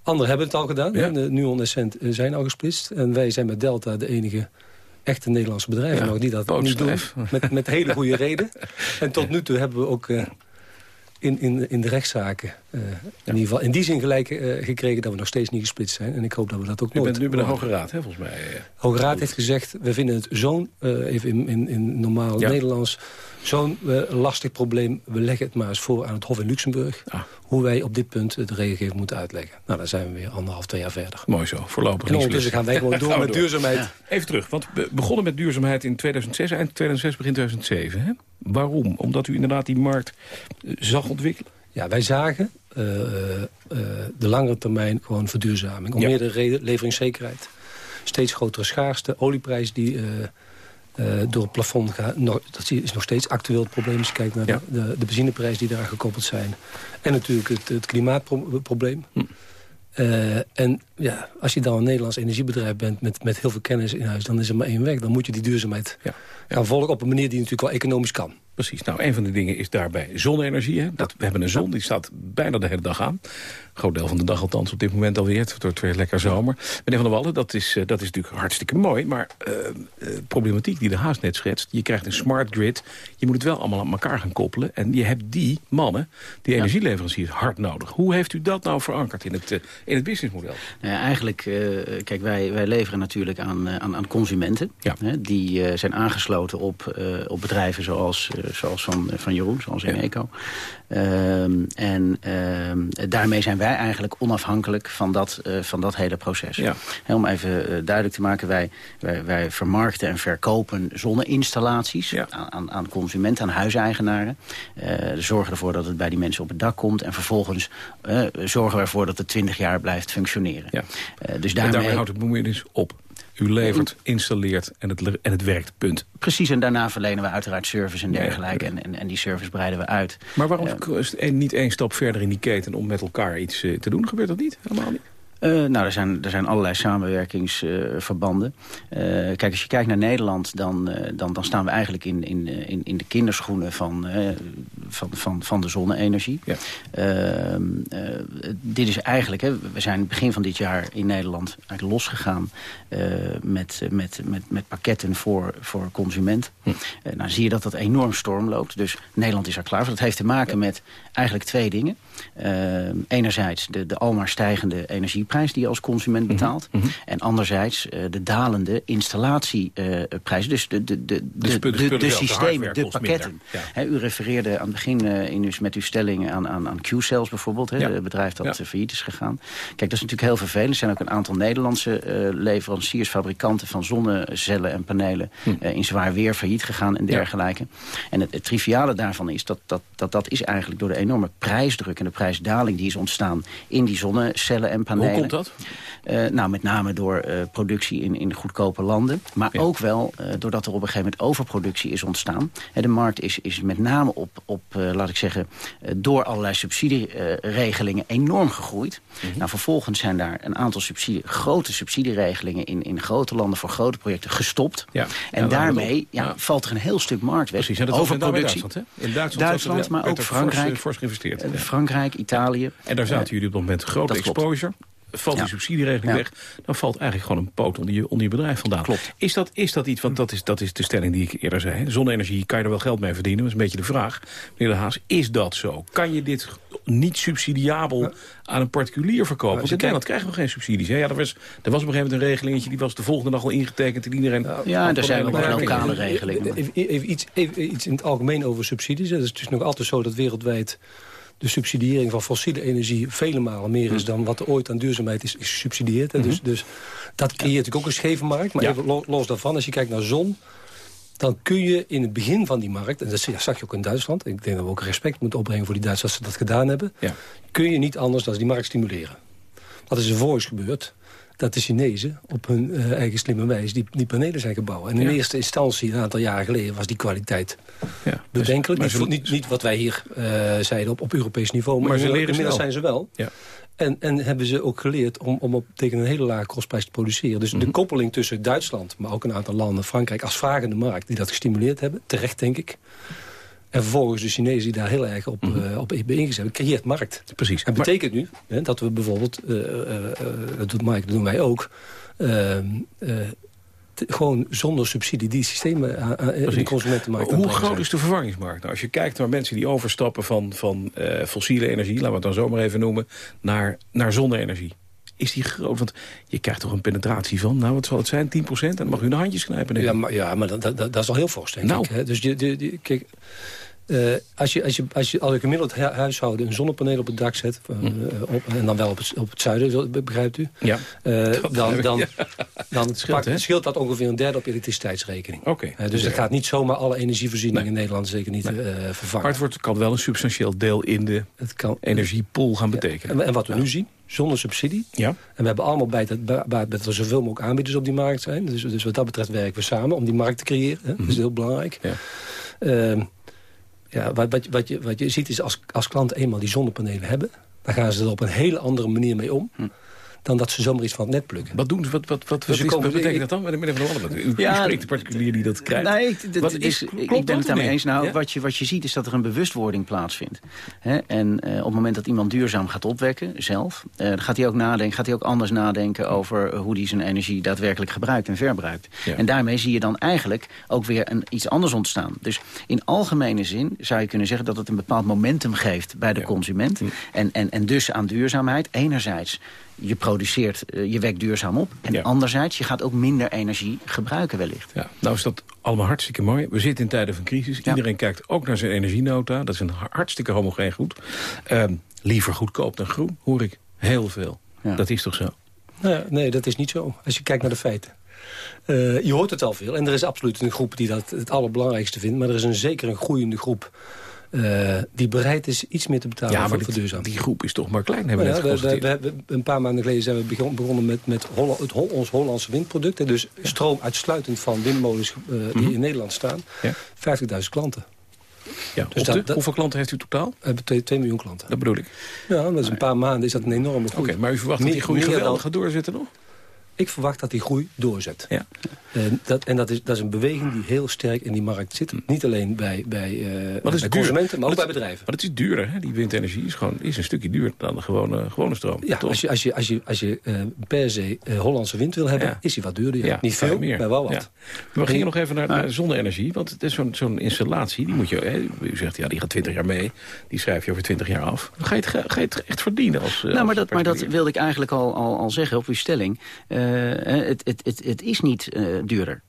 Anderen hebben het al gedaan. Ja. De Nuon en Cent eh, zijn al gesplitst. En wij zijn met Delta de enige echte Nederlandse bedrijven ja, nog die dat niet doen. Met, met hele goede reden. En tot nu toe hebben we ook... Uh, in, in, in de rechtszaken uh, in ieder geval in die zin gelijk uh, gekregen dat we nog steeds niet gesplitst zijn. En ik hoop dat we dat ook nooit... Je bent nu bij de Hoge Raad, hè, volgens mij. De Hoge Raad heeft gezegd, we vinden het zo'n, uh, even in, in, in normaal ja. Nederlands... zo'n lastig probleem, we leggen het maar eens voor aan het Hof in Luxemburg... Ah. hoe wij op dit punt de regelgeving moeten uitleggen. Nou, dan zijn we weer anderhalf, twee jaar verder. Mooi zo, voorlopig En ondertussen gaan wij gewoon door met duurzaamheid. Ja. Even terug, want we begonnen met duurzaamheid in 2006... eind 2006, begin 2007. Hè? Waarom? Omdat u inderdaad die markt zag ontwikkelen? Ja, wij zagen uh, de langere termijn gewoon verduurzaming. Om ja. meerdere reden, leveringszekerheid. Steeds grotere schaarste, olieprijs die uh, door het plafond gaat. Dat is nog steeds actueel het probleem als je kijkt naar ja. de, de, de benzineprijs die daar gekoppeld zijn. En natuurlijk het, het klimaatprobleem. Hm. Uh, en ja, als je dan een Nederlands energiebedrijf bent met, met heel veel kennis in huis... dan is er maar één weg. Dan moet je die duurzaamheid ja. gaan volgen op een manier die natuurlijk wel economisch kan. Precies. Nou, een van de dingen is daarbij zonne-energie. Hè? Dat, we hebben een zon, die staat bijna de hele dag aan. Een groot deel van de dag althans op dit moment alweer. Het wordt weer lekker zomer. Meneer Van der Wallen, dat is, dat is natuurlijk hartstikke mooi. Maar uh, uh, problematiek die de Haas net schetst. Je krijgt een smart grid. Je moet het wel allemaal aan elkaar gaan koppelen. En je hebt die mannen, die energieleveranciers, hard nodig. Hoe heeft u dat nou verankerd in het, in het businessmodel? Nou ja, eigenlijk, uh, kijk, wij, wij leveren natuurlijk aan, aan, aan consumenten. Ja. Hè, die zijn aangesloten op, op bedrijven zoals, zoals van, van Jeroen, zoals Eneco. Ehm, en ehm, daarmee zijn wij eigenlijk onafhankelijk van dat, uh, van dat hele proces. Ja. om even uh, duidelijk te maken, wij, wij, wij, vermarkten en verkopen zonneinstallaties ja. aan, aan consumenten, aan huiseigenaren. Uh, zorgen ervoor dat het bij die mensen op het dak komt. En vervolgens zorgen we ervoor dat het 20 jaar blijft functioneren. Ja. dus daarmee... En daarmee houdt het bemoeienis op. U levert, installeert en het, en het werkt, punt. Precies, en daarna verlenen we uiteraard service en dergelijke. En, en, en, die service breiden we uit. Maar waarom uh, is het niet één stap verder in die keten... om met elkaar iets uh, te doen? Gebeurt dat niet? Helemaal niet? Uh, nou, er zijn, er zijn allerlei samenwerkingsverbanden. Uh, kijk, als je kijkt naar Nederland, dan, uh, dan, dan staan we eigenlijk in, in, in, in de kinderschoenen van, van, van, van de zonne-energie. Ja. Ehm, dit is eigenlijk, hè, we zijn begin van dit jaar in Nederland eigenlijk losgegaan met, met, met, met pakketten voor, voor consument. Hm. nou zie je dat dat enorm storm loopt. Dus Nederland is er klaar voor. Dat heeft te maken met eigenlijk twee dingen. Ehm, enerzijds de, de almaar stijgende energie prijs die je als consument mhm, betaalt. Mm -hmm. En anderzijds uh, de dalende installatieprijs. Uh, dus de, de, de, de, de, de systemen, de pakketten. Ja. He, u refereerde aan het begin uh, in uw, met uw stelling aan, aan, aan Q-Cells bijvoorbeeld. Ja. Het bedrijf dat ja. failliet is gegaan. Kijk, dat is natuurlijk heel vervelend. Er zijn ook een aantal Nederlandse leveranciers, fabrikanten van zonnecellen en panelen... Hm. in zwaar weer failliet gegaan en dergelijke. En het, het, triviale daarvan is dat dat, dat dat is eigenlijk door de enorme prijsdruk... en de prijsdaling die is ontstaan in die zonnecellen en panelen komt dat? Uh, nou, met name door uh, productie in, in goedkope landen. Maar ja. ook wel uh, doordat er op een gegeven moment overproductie is ontstaan. de markt is, is met name op, op laat ik zeggen, door allerlei subsidieregelingen enorm gegroeid. Mm -hmm. Nou, vervolgens zijn daar een aantal subsidie, grote subsidieregelingen in, in grote landen voor grote projecten gestopt. Ja. En ja, daarmee ja, valt er een heel stuk marktweg. Precies, en dat overproductie. In Duitsland, hè? In Duitsland, Duitsland maar ook Frankrijk. Fors, fors geïnvesteerd. Frankrijk, Italië. En daar zaten jullie op het moment grote exposure valt die subsidieregeling weg... dan valt eigenlijk gewoon een poot onder je, onder je bedrijf vandaan. Klopt. Is dat, is dat iets, want dat is, dat is de stelling die ik eerder zei... zonne-energie kan je er wel geld mee verdienen, dat is een beetje de vraag. Meneer De Haas, is dat zo? Kan je dit niet subsidiabel aan een particulier verkopen? Want in Nederland krijgen we geen subsidies. Hè? Ja, er, was, er was op een gegeven moment een regelingetje... die was de volgende dag al ingetekend en iedereen... Ja, er zijn ook lokale regelingen. Even, even, iets, even iets in het algemeen over subsidies. Het is dus nog altijd zo dat wereldwijd de subsidiëring van fossiele energie vele malen meer is... dan wat er ooit aan duurzaamheid is, is gesubsidieerd. Mm dus, dus dat creëert natuurlijk ook een scheve markt. Maar even los daarvan, als je kijkt naar zon dan kun je in het begin van die markt... en dat zag je ook in Duitsland... ik denk dat we ook respect moeten opbrengen voor die Duitsers... dat ze dat gedaan hebben... Ja. kun je niet anders dan die markt stimuleren. Wat is er vervolgens gebeurd? Dat de Chinezen op hun uh, eigen slimme wijze die, die panelen zijn gebouwd. En in ja. eerste instantie, een aantal jaren geleden, was die kwaliteit ja. bedenkelijk. Dus, niet, niet, niet, wat wij hier uh, zeiden op, op Europees niveau, maar, maar ze leren inmiddels zijn ze wel. Ja. En, en hebben ze ook geleerd om, om op, tegen een hele lage kostprijs te produceren. Dus mm -hmm. de mhm. koppeling tussen Duitsland, maar ook een aantal landen, Frankrijk... als vragende markt, die dat gestimuleerd hebben, terecht denk ik... En vervolgens de Chinezen die daar heel erg op, mm -hmm. uh, op ingezet creëert markt. Precies. Dat betekent nu hè, dat we bijvoorbeeld, uh, uh, dat doet Mike, dat doen wij ook... Ehm, gewoon zonder subsidie die systemen aan, de consumentenmarkt Hoe groot is de vervangingsmarkt? Nou, als je kijkt naar mensen die overstappen van, van fossiele energie... laten we het dan zomaar even noemen, naar, naar zonne-energie is die groot? Want je krijgt toch een penetratie van, nou wat zal het zijn, 10%? En dan mag u de handjes knijpen. Ja, maar, ja, maar dat, dat, dat is al heel fors, denk nou. ik. Hè? Dus je, kijk, uh, als, je, als, je, als, je, als ik gemiddeld huishouden een zonnepaneel op het dak zet... Uh, op, en dan wel op het, op het zuiden, begrijpt u? Ja. Uh, dan dan, dan scheelt, pak, scheelt, dat ongeveer een derde op elektriciteitsrekening. Oké. Okay. dus dat gaat niet zomaar alle energievoorzieningen nee. in Nederland zeker niet nee. vervangen. Maar het wordt, kan wel een substantieel deel in de het kan, energiepool gaan betekenen. En, en, wat we ja. nu zien, zonder subsidie. Ja. En we hebben allemaal bij dat, bij, dat er zoveel mogelijk aanbieders op die markt zijn. Dus, dus wat dat betreft werken we samen om die markt te creëren. Hè? Mm -hmm. Dat is heel belangrijk. Ja. Ja, wat, wat, wat, je, wat je ziet is als, als klanten eenmaal die zonnepanelen hebben... dan gaan ze er op een hele andere manier mee om... Hm. Dan dat ze zomaar iets van het net plukken. Wat doen ze? Wat, wat, wat, Dus wat, ze is, wat komen- betekent dat dan? Meneer Van der Wallen, u, Ja, spreekt de particulier die dat krijgt. Nee, ik, dat Wat is, klopt ik ben het daarmee eens. Nou, Ja? wat, je, wat je ziet is dat er een bewustwording plaatsvindt. Hè? En eh, op het moment dat iemand duurzaam gaat opwekken, zelf... eh, dan gaat hij ook nadenken, gaat hij ook anders nadenken... over hoe hij zijn energie daadwerkelijk gebruikt en verbruikt. Ja. En daarmee zie je dan eigenlijk ook weer een, iets anders ontstaan. Dus in algemene zin zou je kunnen zeggen... dat het een bepaald momentum geeft bij de consument. En, en, en dus aan duurzaamheid. Enerzijds, je produceert, eh, je wekt duurzaam op. En anderzijds, je gaat ook minder energie gebruiken wellicht. Ja, nou is dat allemaal hartstikke mooi. We zitten in tijden van crisis. Iedereen kijkt ook naar zijn energienota. Dat is een hartstikke homogeen goed. Ehm, liever goedkoop dan groen, hoor ik heel veel. Dat is toch zo? Nou ja, nee, dat is niet zo. Als je kijkt naar de feiten. Eh, je hoort het al veel. En er is absoluut een groep die dat het allerbelangrijkste vindt. Maar er is een, zeker een groeiende groep... eh, die bereid is iets meer te betalen Ja, maar voor dit- verduurzaming. die groep is toch maar klein, hebben we net we, we, een paar maanden geleden zijn we begon- begonnen met, met het, ons Hollandse windproduct. hè. Dus stroom uitsluitend van windmolens eh, die Mhm. in Nederland staan. Ja. 50.000 klanten. Ja, Dus dat- dat- hoeveel klanten heeft u totaal? We hebben 2, miljoen klanten. Dat bedoel ik. Ja, dat is een paar maanden is dat een enorme groei. Oké, maar u verwacht dat Meer- die groei geweldig gaat doorzetten nog? Ik verwacht dat die groei doorzet. Ja. En, dat, en dat, is, dat is een beweging die heel sterk in die markt zit. Niet alleen bij, bij, eh, Wat is bij duur? consumenten, maar ook bij bedrijven. Maar het is duurder, hè? Die windenergie is, gewoon, is een stukje duurder dan de gewone, gewone stroom. Ja, toch? als je, als je, als je, als je eh, per se eh, Hollandse wind wil hebben, Ja. is die wat duurder. Ja. Ja, Niet veel, meer. maar wel wat. Ja. We gingen nog even naar, naar zonne-energie. Want het is zo'n zo'n installatie, die moet je... Hè, u zegt, ja, die gaat 20 jaar mee. Die schrijf je over 20 jaar af. Dan ga je het, ga je het echt verdienen als Nou, maar dat, maar dat wilde ik eigenlijk al, al, al zeggen op uw stelling. Eh, het, het, het, het is niet eh, duurder.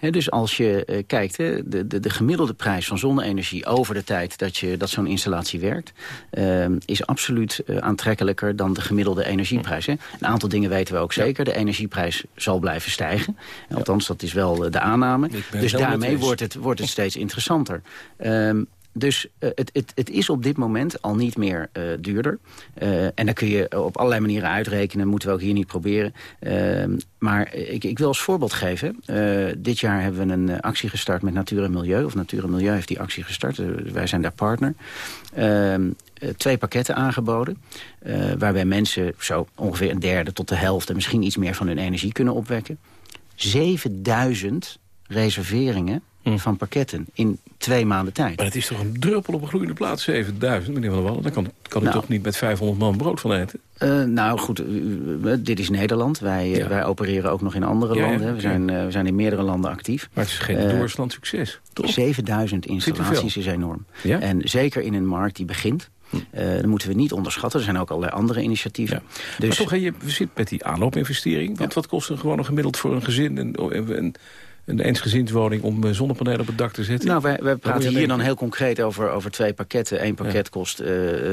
Dus als je eh, kijkt, de, de, de gemiddelde prijs van zonne-energie over de tijd dat, je, dat zo'n installatie werkt, eh, is absoluut eh, aantrekkelijker dan de gemiddelde energieprijs. Een aantal dingen weten we ook zeker. De energieprijs zal blijven stijgen. Althans, dat is wel eh, de aanname. Dus daarmee wordt het, wordt het steeds interessanter. Ehm, dus eh, het, het, het is op dit moment al niet meer eh, duurder. Eh, en dan kun je op allerlei manieren uitrekenen. Moeten we ook hier niet proberen. Ehm, maar ik, ik wil als voorbeeld geven. Dit jaar hebben we een actie gestart met Natuur en Milieu. Of Natuur en Milieu heeft die actie gestart. Wij zijn daar partner. Ehm, eh, twee pakketten aangeboden. waarbij mensen zo ongeveer een derde tot de helft... en misschien iets meer van hun energie kunnen opwekken. 7000 reserveringen van pakketten in twee maanden tijd. Maar het is toch een druppel op een gloeiende plaats, 7000, meneer Van der Wallen. Daar kan, kan u Nou. toch niet met 500 man brood van eten? Eh, nou goed, u- u- dit is Nederland. Wij, eh, wij opereren ook nog in andere Ja, landen. hè. We, zijn, eh, we zijn in meerdere landen actief. Maar het is geen Eh, doorsland succes, toch? 7000 installaties is enorm. Ja? En zeker in een markt die begint. eh dat moeten we niet onderschatten. Er zijn ook allerlei andere initiatieven. Dus, Maar toch, je zit met die aanloopinvestering. Want wat kost er gewoon gemiddeld voor een gezin... een, een, een eensgezinswoning om eh, zonnepanelen op het dak te zetten? Nou, wij, praten hier dan heel concreet over, over twee pakketten. Eén pakket kost eh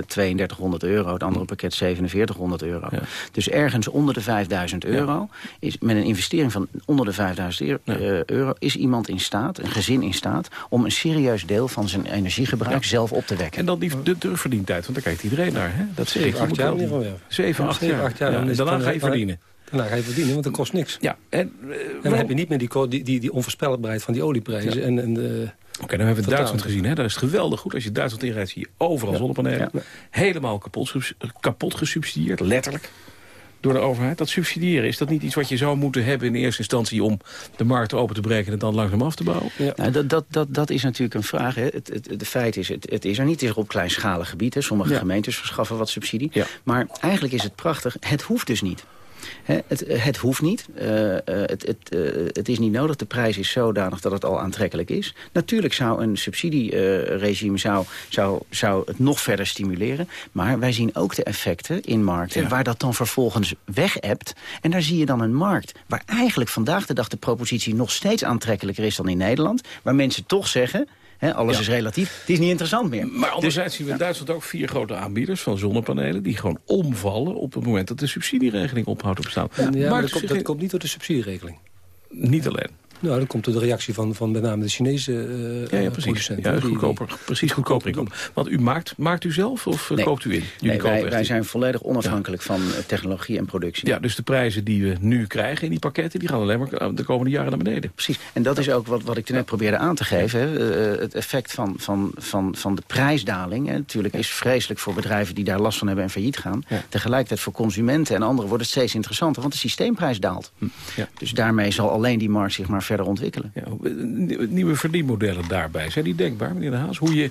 3200 euro, het andere pakket 4700 euro. Dus ergens onder de 5000 euro, is, met een investering van onder de 5000 euro, eh, euro... is iemand in staat, een gezin in staat... om een serieus deel van zijn energiegebruik zelf op te wekken. En dan die, de terugverdientijd, want daar kijkt iedereen naar. Hè? Dat Zeven, zeker, acht moet jaar wel- in ieder geval, ja. Zeven, Ja, acht zeven, jaar. en daarna ga je verdienen. Daarna ga je verdienen, want dat kost niks. Ja, en, en dan heb je niet meer die, die, die, die onvoorspelbaarheid van die olieprijzen. Ja. En, en de Oké, dan hebben we. Duitsland gezien. Hè? Dat is het geweldig goed. Als je Duitsland inrijdt, zie je overal Ja. zonnepanelen. Ja. Helemaal kapot, kapot gesubsidieerd, letterlijk. Door de overheid. Dat subsidiëren, is dat niet iets wat je zou moeten hebben in eerste instantie... om de markt open te breken en het dan langzaam af te bouwen? Nou, dat, dat, dat, dat is natuurlijk een vraag. Hè. Het, het, de feit is, het, het is er niet. Het is er op kleinschalig gebied. Hè. Sommige Ja. gemeentes verschaffen wat subsidie. Maar eigenlijk is het prachtig. Het hoeft dus niet. Het, het hoeft niet. Eh, eh, het, het, eh, het is niet nodig. De prijs is zodanig dat het al aantrekkelijk is. Natuurlijk zou een subsidieregime zou, zou, zou het nog verder stimuleren. Maar wij zien ook de effecten in markten... Ja. waar dat dan vervolgens weg hebt. En daar zie je dan een markt waar eigenlijk vandaag de dag... de propositie nog steeds aantrekkelijker is dan in Nederland. Waar mensen toch zeggen... Hè, alles Ja. is relatief. Het is niet interessant meer. Maar anderzijds zien we in Duitsland ook vier grote aanbieders van zonnepanelen... die gewoon omvallen op het moment dat de subsidieregeling ophoudt te bestaan. Ja, maar dat, komt, dat komt niet door de subsidieregeling. Niet alleen. Nou, dan komt door de reactie van, van met name de Chinese uh, ja, ja, precies. Ja, goedkoper, die, precies goedkoper inkomen. Want u maakt, maakt u zelf of nee. koopt u in? Nee, wij, wij zijn volledig onafhankelijk ja. van technologie en productie. Ja, dus de prijzen die we nu krijgen in die pakketten... die gaan alleen maar de komende jaren naar beneden. Precies. En dat is ook wat, wat ik net probeerde aan te geven. Hè. Uh, het effect van, van, van, van de prijsdaling. Hè. Natuurlijk is vreselijk voor bedrijven die daar last van hebben en failliet gaan. Ja. Tegelijkertijd voor consumenten en anderen wordt het steeds interessanter. Want de systeemprijs daalt. Hm. Ja. Dus daarmee zal alleen die markt zich maar verder ontwikkelen. Ja, nieuwe verdienmodellen daarbij, zijn die denkbaar, meneer De Haas? Hoe je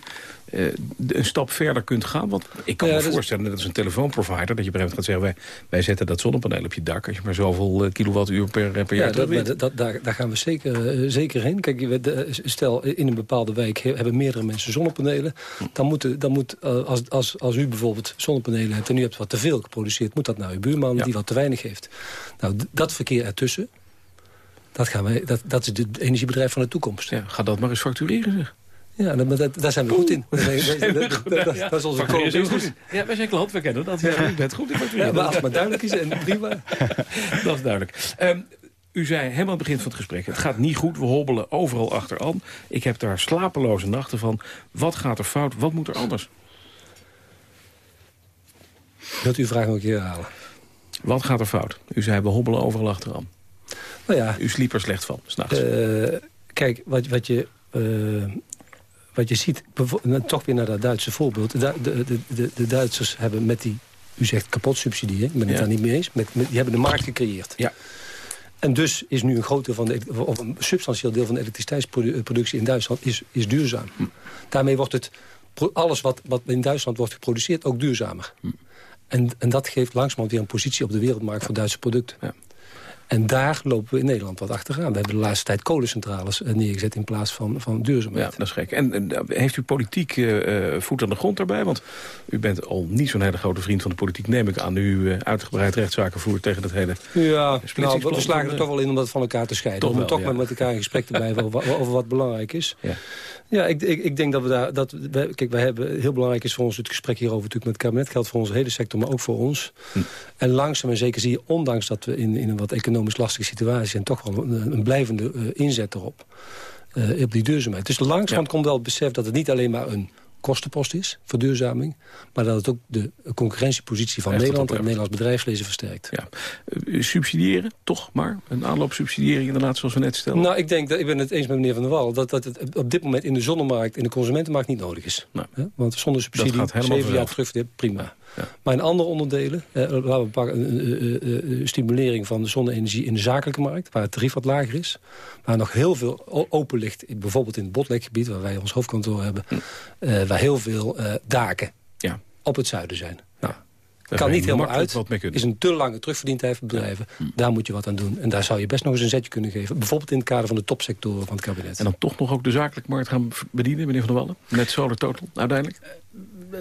uh, een stap verder kunt gaan? Want ik kan ja, me voorstellen, dat is een telefoonprovider... dat je op een gegeven moment gaat zeggen, wij, wij zetten dat zonnepaneel op je dak... als je maar zoveel uh, kilowattuur per, per jaar ja, dat, dat, daar, daar gaan we zeker, uh, zeker heen. Kijk, de, stel, in een bepaalde wijk hebben meerdere mensen zonnepanelen. Dan moet, dan moet als, als, als u bijvoorbeeld zonnepanelen hebt... en u hebt wat te veel geproduceerd... moet dat naar uw buurman ja. die wat te weinig heeft. Nou, dat verkeer ertussen... Dat, gaan wij, dat, dat is het energiebedrijf van de toekomst. Ja, ga dat maar eens factureren, zeg. Ja, dat, dat, daar zijn we goed in. Dat, dat is onze goed Ja, wij zijn klant, we kennen dat. Ja, u bent goed in factureren. Ja, maar als het maar duidelijk is en prima. dat is duidelijk. Um, u zei helemaal aan het begin van het gesprek... het gaat niet goed, we hobbelen overal achteraan. Ik heb daar slapeloze nachten van. Wat gaat er fout, wat moet er anders? Wilt u uw vraag nog een keer herhalen? Wat gaat er fout? U zei, we hobbelen overal achteraan. Nou ja, U sliep er slecht van, s'nachts. Uh, kijk, wat, wat, je, uh, wat je ziet, toch weer naar dat Duitse voorbeeld. De, de, de, de Duitsers hebben met die, u zegt kapot subsidie, ik ben het ja. daar niet mee eens. Met, met, die hebben de markt gecreëerd. Ja. En dus is nu een groot deel van de, of een substantieel deel van de elektriciteitsproductie in Duitsland is, is duurzaam. Hm. Daarmee wordt het, alles wat, wat in Duitsland wordt geproduceerd ook duurzamer. Hm. En, en dat geeft langzamerhand weer een positie op de wereldmarkt ja. voor Duitse producten. Ja. En daar lopen we in Nederland wat achteraan. We hebben de laatste tijd kolencentrales neergezet in plaats van, van duurzaamheid. Ja, dat is gek. En, en heeft u politiek uh, voet aan de grond daarbij? Want u bent al niet zo'n hele grote vriend van de politiek, neem ik aan. U uh, uitgebreid rechtszaken voert tegen dat hele Ja, nou, we slagen er toch wel in om dat van elkaar te scheiden. Toch om wel, toch ja. met elkaar in gesprek te blijven over, over wat belangrijk is. Ja. Ja, ik, ik, ik, denk dat we daar... Dat, we, kijk, wij hebben, heel belangrijk is voor ons het gesprek hierover natuurlijk met het kabinet. Geldt voor onze hele sector, maar ook voor ons. Hm. En langzaam en zeker zie je, ondanks dat we in, in een wat economisch lastige situatie zijn... toch wel een, een blijvende uh, inzet erop. Uh, op die duurzaamheid. Dus langzaam ja. komt wel het besef dat het niet alleen maar een kostenpost is, verduurzaming. Maar dat het ook de concurrentiepositie van Echt Nederland en het Nederlands bedrijfsleven versterkt. Ja. Uh, subsidiëren, toch maar? Een aanloopsubsidiëring inderdaad, zoals we net stelden? Nou, ik denk, dat, ik ben het eens met meneer Van der Wal... dat, dat het op dit moment in de zonnemarkt, in de consumentenmarkt niet nodig is. Nou, Want zonder subsidie, zeven jaar terug, prima. Maar in andere onderdelen, eh, laten we pakken een uh, uh, stimulering van de zonne-energie in de zakelijke markt, waar het tarief wat lager is, waar nog heel veel open ligt, bijvoorbeeld in het botlekgebied, waar wij ons hoofdkantoor hebben, hm. waar heel veel daken ja. op het zuiden zijn. Nou, kan niet helemaal uit. Is een te lange terugverdientijd voor bedrijven. Ja. Daar moet je wat aan doen. En daar zou je best nog eens een zetje kunnen geven. Bijvoorbeeld in het kader van de topsectoren van het kabinet. En dan toch nog ook de zakelijke markt gaan bedienen, meneer Van der Wallen? Met Solar Total uiteindelijk?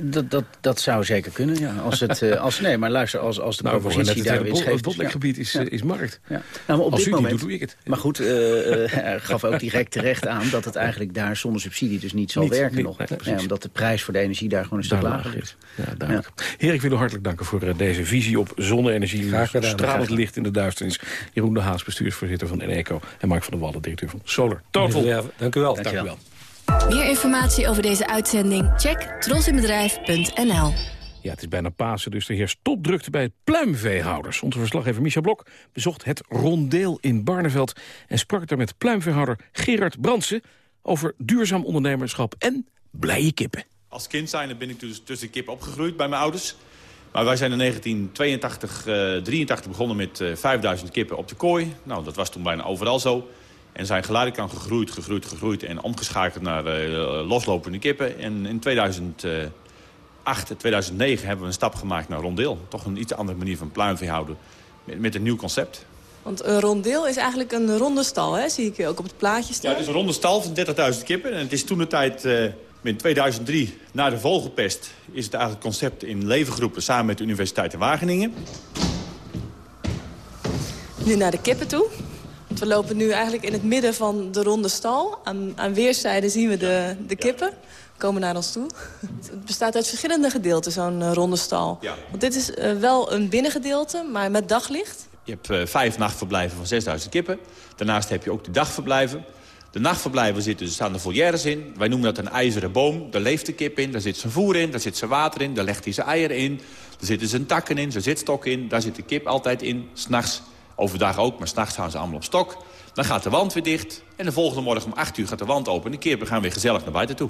Dat, dat, dat zou zeker kunnen, ja. Als het, uh, als, nee, maar luister, als, als de nou, propositie daar iets geeft... Het botlekgebied is, ja. is markt. Ja. Nou, maar op als dit u moment, doet, doe ik het. Maar goed, uh, uh, gaf ook direct terecht aan... dat het eigenlijk daar zonder subsidie dus niet zal niet, werken niet, nog. Nee, ja, omdat de prijs voor de energie daar gewoon een stuk lager is. Ja, duidelijk. Ja. Heer, ik wil u hartelijk danken voor deze visie op zonne-energie. Stralend licht in de duisternis. Jeroen de Haas, bestuursvoorzitter van Eneco. En Mark van der Wallen, directeur van Solar Total. Ja, dank u wel. Dank, dank u wel. Meer informatie over deze uitzending? Check trosinbedrijf.nl. Ja, het is bijna Pasen, dus er heerst topdrukte bij pluimveehouders. Onze verslaggever Micha Blok bezocht het rondeel in Barneveld... en sprak er met pluimveehouder Gerard Brandsen... over duurzaam ondernemerschap en blije kippen. Als kind zijn ben ik dus tussen de kippen opgegroeid bij mijn ouders. Maar wij zijn in 1982, uh, 83 begonnen met uh, 5000 kippen op de kooi. Nou, dat was toen bijna overal zo. En zijn geleidelijk aan gegroeid, gegroeid, gegroeid en omgeschakeld naar uh, loslopende kippen. En in 2008, 2009 hebben we een stap gemaakt naar rondeel. Toch een iets andere manier van pluimvee houden met, met een nieuw concept. Want een rondeel is eigenlijk een ronde stal, hè? zie ik ook op het plaatje staan. Ja, het is een ronde stal van 30.000 kippen. En het is toen de tijd, uh, in 2003, na de vogelpest... is het eigenlijk concept in levengroepen samen met de Universiteit in Wageningen. Nu naar de kippen toe. We lopen nu eigenlijk in het midden van de ronde stal. Aan, aan weerszijden zien we de, de kippen. Komen naar ons toe. Het bestaat uit verschillende gedeelten, zo'n uh, ronde stal. Ja. Want dit is uh, wel een binnengedeelte, maar met daglicht. Je hebt uh, vijf nachtverblijven van 6000 kippen. Daarnaast heb je ook de dagverblijven. De nachtverblijven zitten, er staan de volières in. Wij noemen dat een ijzeren boom. Daar leeft de kip in, daar zit zijn voer in, daar zit zijn water in... daar legt hij zijn eieren in, daar zitten zijn takken in, zijn zitstok in. Daar zit de kip altijd in, s'nachts, overdag ook, maar s'nachts gaan ze allemaal op stok. Dan gaat de wand weer dicht en de volgende morgen om 8 uur gaat de wand open... en de kippen gaan weer gezellig naar buiten toe.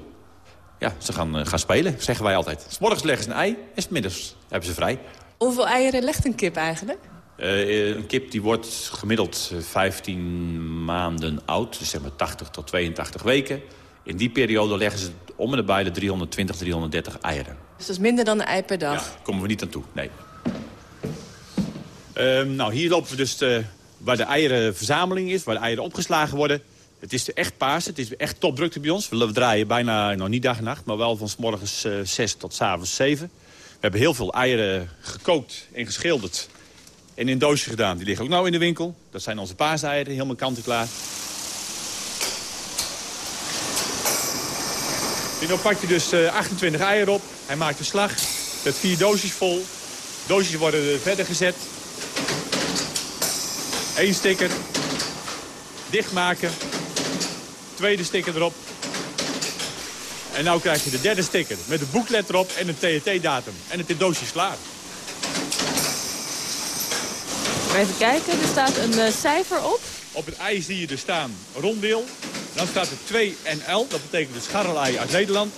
Ja, ze gaan, uh, gaan spelen, zeggen wij altijd. S morgens leggen ze een ei en s middags hebben ze vrij. Hoeveel eieren legt een kip eigenlijk? Uh, een kip die wordt gemiddeld 15 maanden oud, dus zeg maar 80 tot 82 weken. In die periode leggen ze om en nabij de 320, 330 eieren. Dus dat is minder dan een ei per dag? Ja, daar komen we niet aan toe, nee. Uh, nou, hier lopen we dus te, waar de eierenverzameling is, waar de eieren opgeslagen worden. Het is echt paas, het is echt topdrukte bij ons. We draaien bijna, nou niet dag en nacht, maar wel van s morgens uh, 6 tot s avonds 7. We hebben heel veel eieren gekookt en geschilderd en in doosjes gedaan. Die liggen ook nou in de winkel. Dat zijn onze paaseieren, helemaal kant-en-klaar. Hier pak je dus uh, 28 eieren op. Hij maakt een slag met vier doosjes vol. Doosjes worden verder gezet. Eén sticker. Dichtmaken. Tweede sticker erop. En nu krijg je de derde sticker met een boeklet erop en een TNT-datum. En het in doosjes klaar. Even kijken, er staat een uh, cijfer op. Op het ei zie je er staan ronddeel. Dan staat er 2 NL, dat betekent dus scharrelei uit Nederland.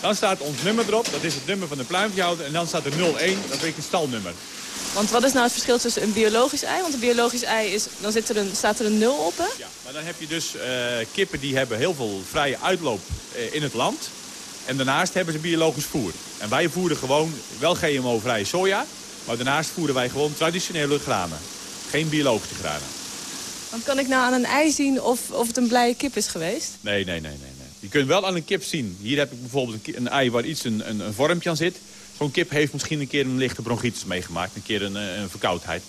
Dan staat ons nummer erop, dat is het nummer van de pluimveehouder. En dan staat er 01, dat betekent het stalnummer. Want wat is nou het verschil tussen een biologisch ei? Want een biologisch ei is, dan zit er een, staat er een 0 op, hè? Ja, maar dan heb je dus uh, kippen die hebben heel veel vrije uitloop uh, in het land. En daarnaast hebben ze biologisch voer. En wij voeren gewoon wel GMO-vrije soja. Maar daarnaast voeren wij gewoon traditionele granen. Geen biologische granen. Want kan ik nou aan een ei zien of, of het een blije kip is geweest? Nee, nee, nee, nee. nee. Je kunt wel aan een kip zien. Hier heb ik bijvoorbeeld een, een ei waar iets een, een, een vormpje aan zit. Zo'n kip heeft misschien een keer een lichte bronchitis meegemaakt. Een keer een, een verkoudheid.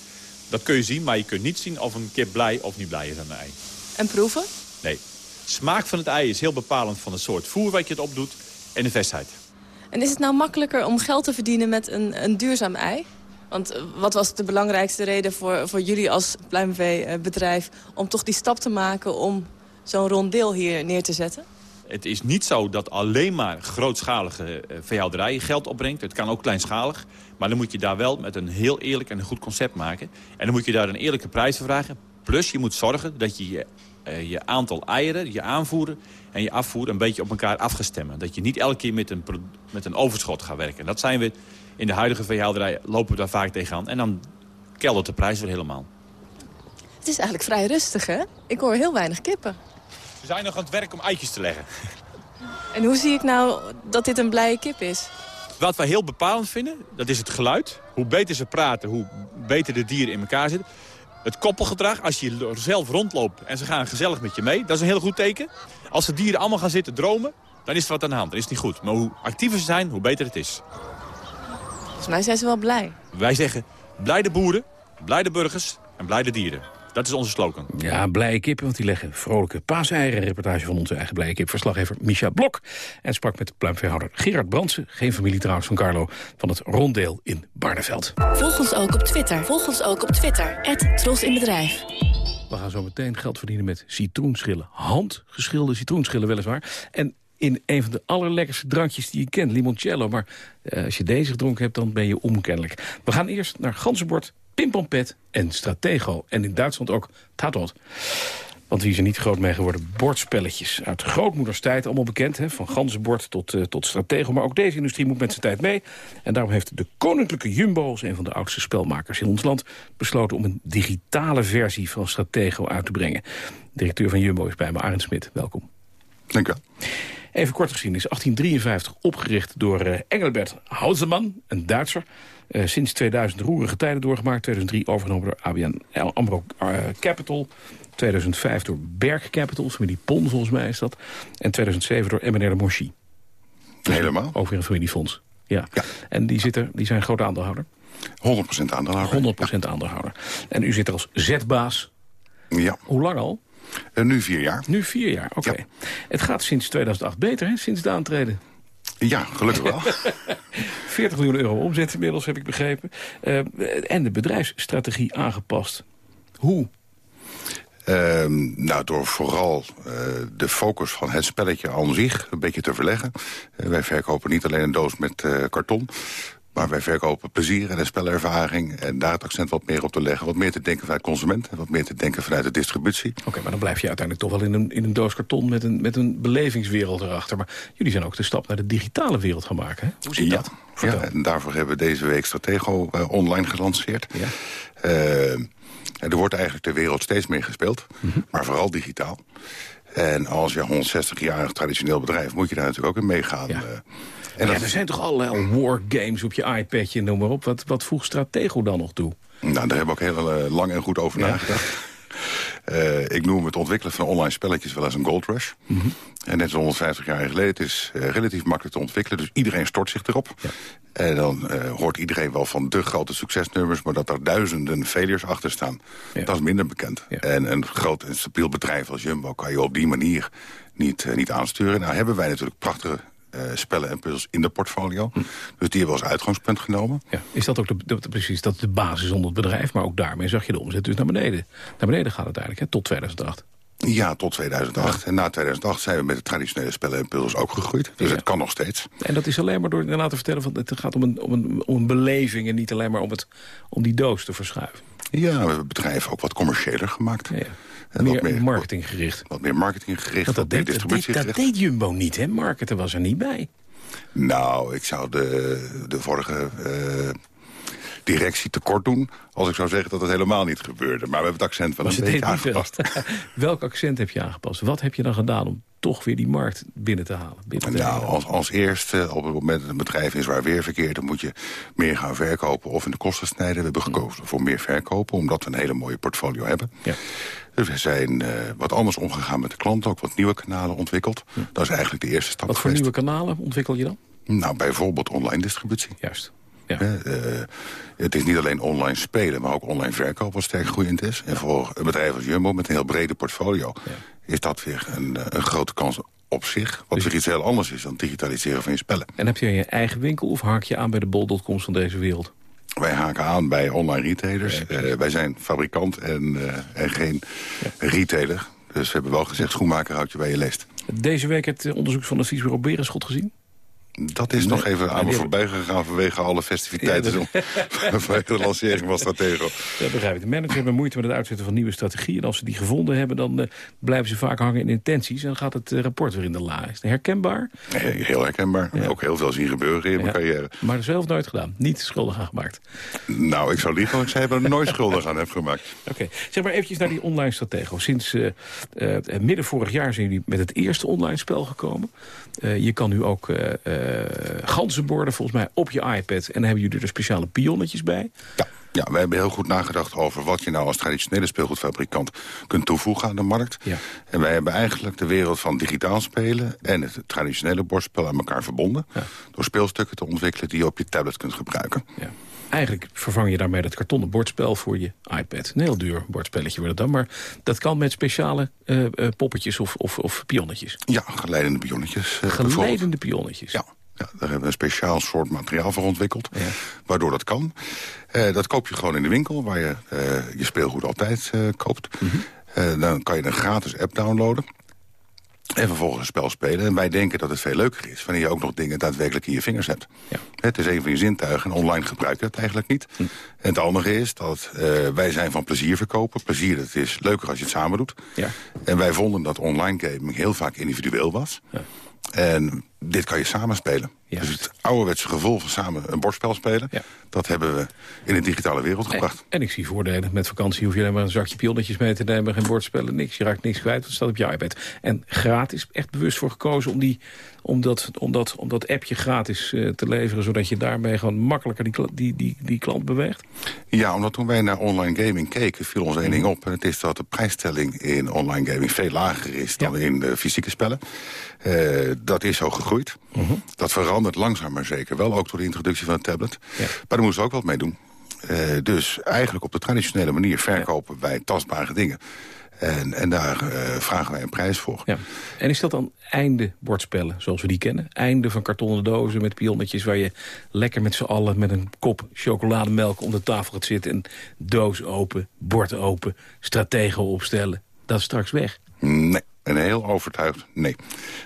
Dat kun je zien, maar je kunt niet zien of een kip blij of niet blij is aan een ei. En proeven? Nee. Smaak van het ei is heel bepalend van het soort voer wat je het opdoet en de vestheid. En is het nou makkelijker om geld te verdienen met een, een duurzaam ei? Want wat was de belangrijkste reden voor, voor jullie als pluimveebedrijf... om toch die stap te maken om zo'n rondeel hier neer te zetten? Het is niet zo dat alleen maar grootschalige veehouderij geld opbrengt. Het kan ook kleinschalig. Maar dan moet je daar wel met een heel eerlijk en een goed concept maken. En dan moet je daar een eerlijke prijs voor vragen. Plus je moet zorgen dat je je, je aantal eieren, je aanvoeren en je afvoer... een beetje op elkaar afgestemmen. Dat je niet elke keer met een, met een overschot gaat werken. En dat zijn we in de huidige veehouderij lopen we daar vaak tegenaan. En dan keldert de prijs weer helemaal. Het is eigenlijk vrij rustig, hè? Ik hoor heel weinig kippen. Ze zijn nog aan het werk om eitjes te leggen. En hoe zie ik nou dat dit een blije kip is? Wat wij heel bepalend vinden, dat is het geluid. Hoe beter ze praten, hoe beter de dieren in elkaar zitten. Het koppelgedrag, als je zelf rondloopt en ze gaan gezellig met je mee, dat is een heel goed teken. Als de dieren allemaal gaan zitten dromen, dan is er wat aan de hand. Dan is het niet goed. Maar hoe actiever ze zijn, hoe beter het is. Volgens mij zijn ze wel blij. Wij zeggen, blij de boeren, blij de burgers en blij de dieren. Dat is onze slogan. Ja, blije kippen, want die leggen vrolijke paaseieren. Reportage van onze eigen blije kip. Verslaggever Micha Blok. En sprak met pluimveehouder Gerard Brandsen. Geen familie trouwens van Carlo. Van het Ronddeel in Barneveld. Volg ons ook op Twitter. Volg ons ook op Twitter. Tros in Bedrijf. We gaan zo meteen geld verdienen met citroenschillen. Handgeschilde citroenschillen weliswaar. En in een van de allerlekkerste drankjes die je kent, limoncello. Maar uh, als je deze gedronken hebt, dan ben je onkenlijk. We gaan eerst naar Ganzenbord, Pimpompet en Stratego. En in Duitsland ook Tatot. Want wie is er niet groot mee geworden? Bordspelletjes. Uit grootmoeders tijd, allemaal bekend. Hè? Van ganzenbord tot, uh, tot stratego. Maar ook deze industrie moet met zijn tijd mee. En daarom heeft de Koninklijke Jumbo... een van de oudste spelmakers in ons land... besloten om een digitale versie van stratego uit te brengen. Directeur van Jumbo is bij me, Arend Smit. Welkom. Dank u Even kort gezien is 1853 opgericht door uh, Engelbert Hauseman, een Duitser. Uh, sinds 2000 roerige tijden doorgemaakt. 2003 overgenomen door ABN AMRO uh, Capital. 2005 door Berg Capital, familie Pon volgens mij is dat. En 2007 door MNR de Monchy. Helemaal. Weer een familiefonds. Ja. ja. En die, zitten, die zijn groot aandeelhouder? 100% aandeelhouder. 100% ja. aandeelhouder. En u zit er als zetbaas. Ja. Hoe lang al? Uh, nu vier jaar. Nu vier jaar, oké. Okay. Ja. Het gaat sinds 2008 beter, hè, sinds de aantreden. Ja, gelukkig wel. 40 miljoen euro omzet inmiddels, heb ik begrepen. Uh, en de bedrijfsstrategie aangepast. Hoe? Ehm, nou, door vooral uh, de focus van het spelletje aan zich een beetje te verleggen. Uh, wij verkopen niet alleen een doos met karton... Maar wij verkopen plezier en een spelervaring. En daar het accent wat meer op te leggen. Wat meer te denken vanuit consument. En wat meer te denken vanuit de distributie. Oké, maar dan blijf je uiteindelijk toch wel in een, in een doos karton... Met een, met een belevingswereld erachter. Maar jullie zijn ook de stap naar de digitale wereld gaan maken. Hè? Hoe zit ja, dat? Ja, en daarvoor hebben we deze week Stratego uh, online gelanceerd. Ja. Uh, er wordt eigenlijk de wereld steeds meer gespeeld. Mm -hmm. Maar vooral digitaal. En als je 160-jarig traditioneel bedrijf... moet je daar natuurlijk ook in meegaan. Ja. Uh, en ja, er zijn toch allerlei wargames op je iPadje, noem maar op. Wat, wat voegt Stratego dan nog toe? Nou, daar hebben we ook heel uh, lang en goed over ja. nagedacht. Uh, ik noem het ontwikkelen van online spelletjes wel eens een gold rush. Mm -hmm. En net zoals 150 jaar geleden, het is uh, relatief makkelijk te ontwikkelen. Dus iedereen stort zich erop. Ja. En dan uh, hoort iedereen wel van de grote succesnummers... maar dat er duizenden failures achter staan, ja. dat is minder bekend. Ja. En een groot en stabiel bedrijf als Jumbo kan je op die manier niet, niet aansturen. Nou hebben wij natuurlijk prachtige uh, spellen en puzzels in de portfolio. Hm. Dus die hebben we als uitgangspunt genomen. Ja. Is dat ook de, de, precies dat de basis onder het bedrijf? Maar ook daarmee zag je de omzet dus naar beneden. Naar beneden gaat het eigenlijk, hè, tot 2008. Ja, tot 2008. Ja. En na 2008 zijn we met de traditionele spellen en puzzels ook gegroeid. Dus ja. het kan nog steeds. En dat is alleen maar door inderdaad te vertellen... van het gaat om een, om, een, om een beleving en niet alleen maar om, het, om die doos te verschuiven. Ja, we hebben het bedrijf ook wat commerciëler gemaakt. Ja. En meer, wat meer marketinggericht. Wat meer marketinggericht, dat, deed, distributiegericht. Dat, dat deed Jumbo niet, hè? Marketen was er niet bij. Nou, ik zou de, de vorige uh, directie tekort doen... als ik zou zeggen dat het helemaal niet gebeurde. Maar we hebben het accent wel een beetje aangepast. Welk accent heb je aangepast? Wat heb je dan gedaan om toch weer die markt binnen te halen? Binnen te nou, als, als eerste, op het moment dat een bedrijf in zwaar weer verkeert... dan moet je meer gaan verkopen of in de kosten snijden. We hebben gekozen voor meer verkopen, omdat we een hele mooie portfolio hebben. Ja. Dus we zijn uh, wat anders omgegaan met de klant, ook wat nieuwe kanalen ontwikkeld. Ja. Dat is eigenlijk de eerste stap Wat voor geweest. nieuwe kanalen ontwikkel je dan? Nou, bijvoorbeeld online distributie. Juist. Ja. Uh, het is niet alleen online spelen, maar ook online verkoop wat sterk groeiend is. En voor een bedrijf als Jumbo met een heel brede portfolio... Ja. Is dat weer een, een grote kans op zich. Wat dus... weer iets heel anders is dan digitaliseren van je spellen. En heb je je eigen winkel of haak je aan bij de bol.coms van deze wereld? Wij haken aan bij online retailers. Ja, uh, wij zijn fabrikant en, uh, en geen ja. retailer. Dus we hebben wel gezegd, schoenmaker houd je bij je leest. Deze week het onderzoek van adviesbureau Berenschot gezien? Dat is nee, nog even aan me voorbij gegaan vanwege alle festiviteiten. Ja, dat... vanwege de lancering van Stratego. Dat begrijp ik. De managers hebben moeite met het uitzetten van nieuwe strategieën. En als ze die gevonden hebben, dan uh, blijven ze vaak hangen in intenties. En dan gaat het uh, rapport weer in de la. Is het herkenbaar? Nee, heel herkenbaar. Ja. Ook heel veel zien gebeuren in mijn carrière. Maar zelf nooit gedaan. Niet schuldig aan gemaakt. Nou, ik zou liegen, want ik zei dat ik nooit schuldig aan heb gemaakt. Oké. Okay. Zeg maar eventjes naar die online Stratego. Sinds uh, midden vorig jaar zijn jullie met het eerste online spel gekomen. Je kan nu ook uh, ganzenborden volgens mij op je iPad. En dan hebben jullie er speciale pionnetjes bij. Ja. Ja, wij hebben heel goed nagedacht over wat je nou als traditionele speelgoedfabrikant kunt toevoegen aan de markt. Ja. En wij hebben eigenlijk de wereld van digitaal spelen en het traditionele bordspel aan elkaar verbonden. Ja. Door speelstukken te ontwikkelen die je op je tablet kunt gebruiken. Ja. Eigenlijk vervang je daarmee het kartonnen bordspel voor je iPad. Een heel duur bordspelletje wordt het dan, maar dat kan met speciale uh, uh, poppetjes of, of, of pionnetjes. Ja, geleidende pionnetjes. Uh, geleidende pionnetjes. Ja. Ja, daar hebben we een speciaal soort materiaal voor ontwikkeld. Ja. Waardoor dat kan. Uh, dat koop je gewoon in de winkel, waar je je speelgoed altijd koopt. Mm -hmm. dan kan je een gratis app downloaden. En vervolgens een spel spelen. En wij denken dat het veel leuker is... wanneer je ook nog dingen daadwerkelijk in je vingers hebt. Ja. Het is een van je zintuigen en online gebruik je dat eigenlijk niet. Hm. En het andere is dat wij zijn van plezier verkopen. Plezier, het is leuker als je het samen doet. Ja. En wij vonden dat online gaming heel vaak individueel was. Ja. En dit kan je samen spelen. Dus het ouderwetse gevoel van samen een bordspel spelen... Ja. dat hebben we in de digitale wereld gebracht. En, en, ik zie voordelen. Met vakantie hoef je alleen maar een zakje pionnetjes mee te nemen... geen bordspellen, niks. Je raakt niks kwijt, want het staat op je iPad. En gratis, echt bewust voor gekozen om, die, om, dat, om, dat, om dat appje gratis uh, te leveren... zodat je daarmee gewoon makkelijker die, die, die, die klant beweegt? Ja, omdat toen wij naar online gaming keken, viel ons één ding op. En het is dat de prijsstelling in online gaming veel lager is... dan ja. in de fysieke spellen. Uh, dat is zo gegroeid. Uh -huh. Dat verandert langzaam maar zeker wel, ook door de introductie van een tablet. Ja. Maar daar moesten we ook wat mee doen. Uh, dus eigenlijk op de traditionele manier verkopen ja. wij tastbare dingen. En, en daar uh, vragen wij een prijs voor. Ja. En is dat dan einde bordspellen, zoals we die kennen? Einde van kartonnen dozen met pionnetjes... waar je lekker met z'n allen met een kop chocolademelk om de tafel gaat zitten... en doos open, bord open, strategen opstellen. Dat is straks weg. Nee, en heel overtuigd nee.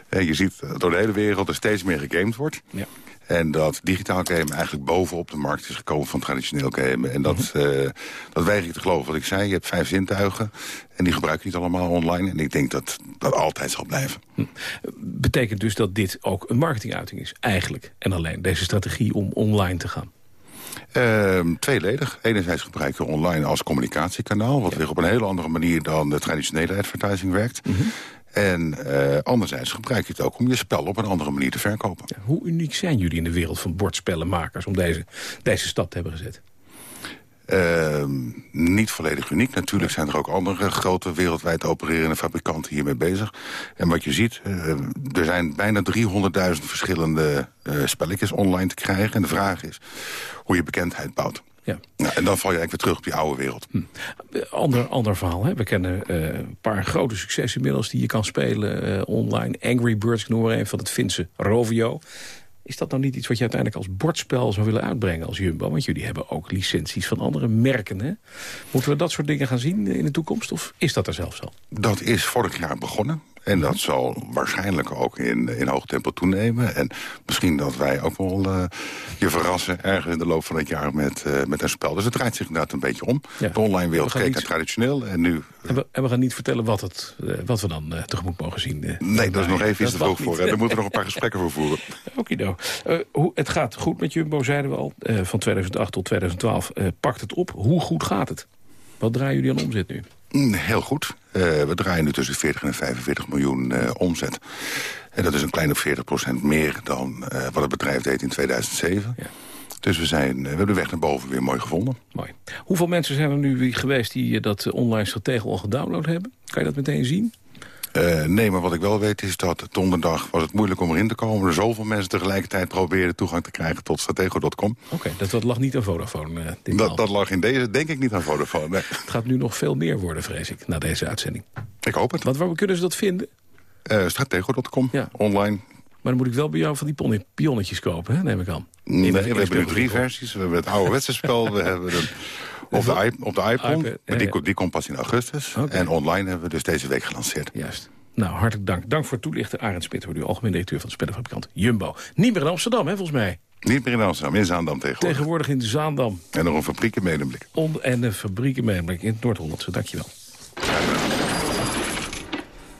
Je ziet door de hele wereld er steeds meer gegamed wordt. Ja. En dat digitaal gamen eigenlijk bovenop de markt is gekomen van traditioneel gamen. En dat, mm dat weig ik te geloven. Wat ik zei, je hebt vijf zintuigen. En die gebruik je niet allemaal online. En ik denk dat dat altijd zal blijven. Hm. Betekent dus dat dit ook een marketinguiting is, eigenlijk. En alleen deze strategie om online te gaan. Uh, tweeledig. Enerzijds gebruik je online als communicatiekanaal... wat weer op een hele andere manier dan de traditionele advertising werkt. Mhm. En uh, anderzijds gebruik je het ook om je spel op een andere manier te verkopen. hoe uniek zijn jullie in de wereld van bordspellenmakers... om deze, deze stap te hebben gezet? Uh, niet volledig uniek. Natuurlijk zijn er ook andere grote wereldwijd opererende fabrikanten hiermee bezig. En wat je ziet, uh, er zijn bijna 300.000 verschillende uh, spelletjes online te krijgen. En de vraag is hoe je bekendheid bouwt. Ja. Nou, en dan val je eigenlijk weer terug op die oude wereld. Hm. Ander, ander verhaal. Hè? We kennen uh, een paar grote successen inmiddels die je kan spelen uh, online. Angry Birds, ik noem maar een, van het Finse Rovio. Is dat nou niet iets wat je uiteindelijk als bordspel zou willen uitbrengen als Jumbo? Want jullie hebben ook licenties van andere merken. Hè? Moeten we dat soort dingen gaan zien in de toekomst? Of is dat er zelfs al? Dat is vorig jaar begonnen. En dat zal waarschijnlijk ook in, in hoog tempo toenemen. En misschien dat wij ook wel uh, je verrassen ergens in de loop van het jaar met, uh, met een spel. Dus het draait zich inderdaad een beetje om. Ja. De online wereld keek niet... traditioneel en nu... En we, en we, gaan niet vertellen wat, het, uh, wat we dan tegemoet mogen zien. nee, dat is nog even iets te vroeg voor. Daar moeten we nog een paar gesprekken voor voeren. Okido. hoe het gaat goed met Jumbo, zeiden we al. van 2008 tot 2012 pakt het op. Hoe goed gaat het? Wat draaien jullie aan omzet nu? Mm, heel goed. Uh, we draaien nu tussen 40 en 45 miljoen uh, omzet. En dat is een kleine 40 procent meer dan uh, wat het bedrijf deed in 2007. Ja. Dus we, zijn, we hebben de weg naar boven weer mooi gevonden. Mooi. Hoeveel mensen zijn er nu geweest die dat online stratege al gedownload hebben? Kan je dat meteen zien? Uh, nee, maar wat ik wel weet is dat donderdag was het moeilijk om erin te komen. Er zoveel mensen tegelijkertijd probeerden toegang te krijgen tot stratego.com. Oké, dat, dat lag niet aan Vodafone. Uh, dat, dat lag in deze denk ik niet aan Vodafone. Nee. Het gaat nu nog veel meer worden, vrees ik, na deze uitzending. Ik hoop het. Want waar kunnen ze dat vinden? Uh, stratego.com, ja. online. Maar dan moet ik wel bij jou van die pionnetjes kopen, hè? neem ik aan. Nee, we hebben nu drie versies. We hebben het ouderwetse spel, we hebben de, op, de, op de iPhone, maar die, die komt pas in augustus. Okay. En online hebben we dus deze week gelanceerd. Juist. Nou, hartelijk dank. Dank voor het toelichten. Arend Spit, wordt u algemeen directeur van de spellenfabrikant Jumbo. Niet meer in Amsterdam, hè, volgens mij. Niet meer in Amsterdam, in Zaandam tegenwoordig. Tegenwoordig in Zaandam. En nog een fabriek in Medemblik. en een fabriek in Medemblik in het Noord-Hollandse. Dankjewel.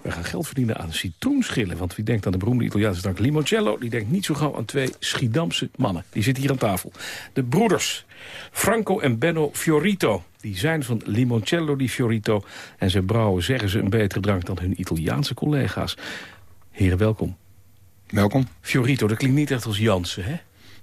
We gaan geld verdienen aan citroenschillen. Want wie denkt aan de beroemde Italiaanse drank limoncello... die denkt niet zo gauw aan twee Schiedamse mannen. Die zitten hier aan tafel. De broeders Franco en Benno Fiorito. Die zijn van Limoncello di Fiorito. En ze brouwen, zeggen ze, een betere drank dan hun Italiaanse collega's. Heren, welkom. Welkom. Fiorito, dat klinkt niet echt als Jansen, hè?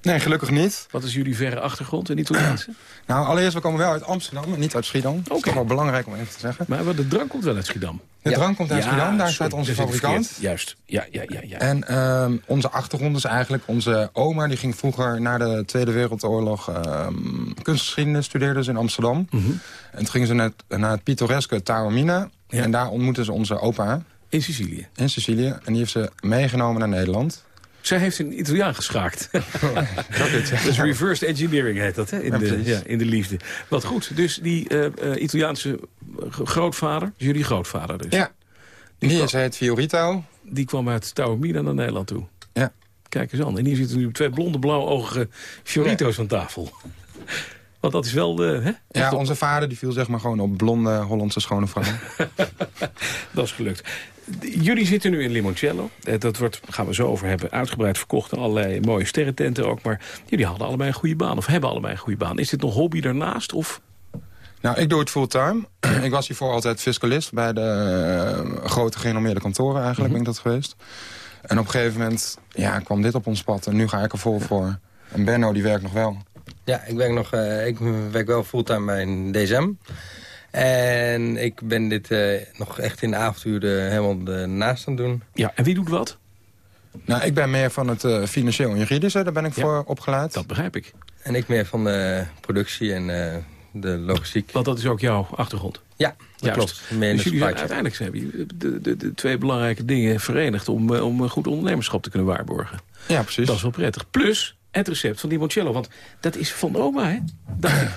Nee, gelukkig niet. Wat is jullie verre achtergrond in Italiaanse? nou, allereerst, we komen wel uit Amsterdam, niet uit Schiedam. Okay. Dat is toch wel belangrijk om even te zeggen. Maar de drank komt wel uit Schiedam. De ja. drank komt uit ja, Schiedam, daar staat onze fabrikant. Juist, ja, ja, ja. ja. En um, onze achtergrond is eigenlijk, onze oma die ging vroeger na de Tweede Wereldoorlog um, kunstgeschiedenis studeerde ze in Amsterdam. Mm -hmm. En toen gingen ze naar, naar het pittoreske Taormina. Ja. En daar ontmoetten ze onze opa. In Sicilië? In Sicilië. En die heeft ze meegenomen naar Nederland. Zij heeft een Italiaan geschaakt. dat is dus reversed engineering heet dat, hè? In, de, ja, in de liefde. Wat goed. Dus die uh, uh, Italiaanse grootvader, jullie grootvader dus. Ja. Die hier is het Fiorito. Die kwam uit Taormina naar Nederland toe. Ja. Kijk eens aan. En hier zitten nu twee blonde, blauwogige Fiorito's ja. aan tafel. Want dat is wel... De, hè? Ja, onze vader die viel zeg maar gewoon op blonde Hollandse schone vrouwen. dat is gelukt. Jullie zitten nu in Limoncello. Eh, dat wordt, gaan we zo over hebben, uitgebreid verkocht. Allerlei mooie sterrententen ook. Maar jullie hadden allebei een goede baan. Of hebben allebei een goede baan. Is dit nog hobby daarnaast? Of... Nou, ik doe het fulltime. ik was hiervoor altijd fiscalist bij de uh, grote genormeerde kantoren eigenlijk mm -hmm. ben ik dat geweest. En op een gegeven moment ja, kwam dit op ons pad en nu ga ik er vol voor. En Benno die werkt nog wel. Ja, ik werk, nog, uh, ik werk wel fulltime bij een DSM. En ik ben dit uh, nog echt in de avonturen helemaal naast aan het doen. Ja, en wie doet wat? Nou, ik ben meer van het uh, financieel en juridische. Daar ben ik ja, voor opgeleid. Dat begrijp ik. En ik meer van de productie en uh, de logistiek. Want dat is ook jouw achtergrond. Ja, dat Juist. klopt. Meer Dus de jullie zijn, uiteindelijk hebben jullie de, de, de twee belangrijke dingen verenigd... om, eh, om een goed ondernemerschap te kunnen waarborgen. Ja, precies. Dat is wel prettig. Plus het recept van limoncello. Want dat is van oma, hè?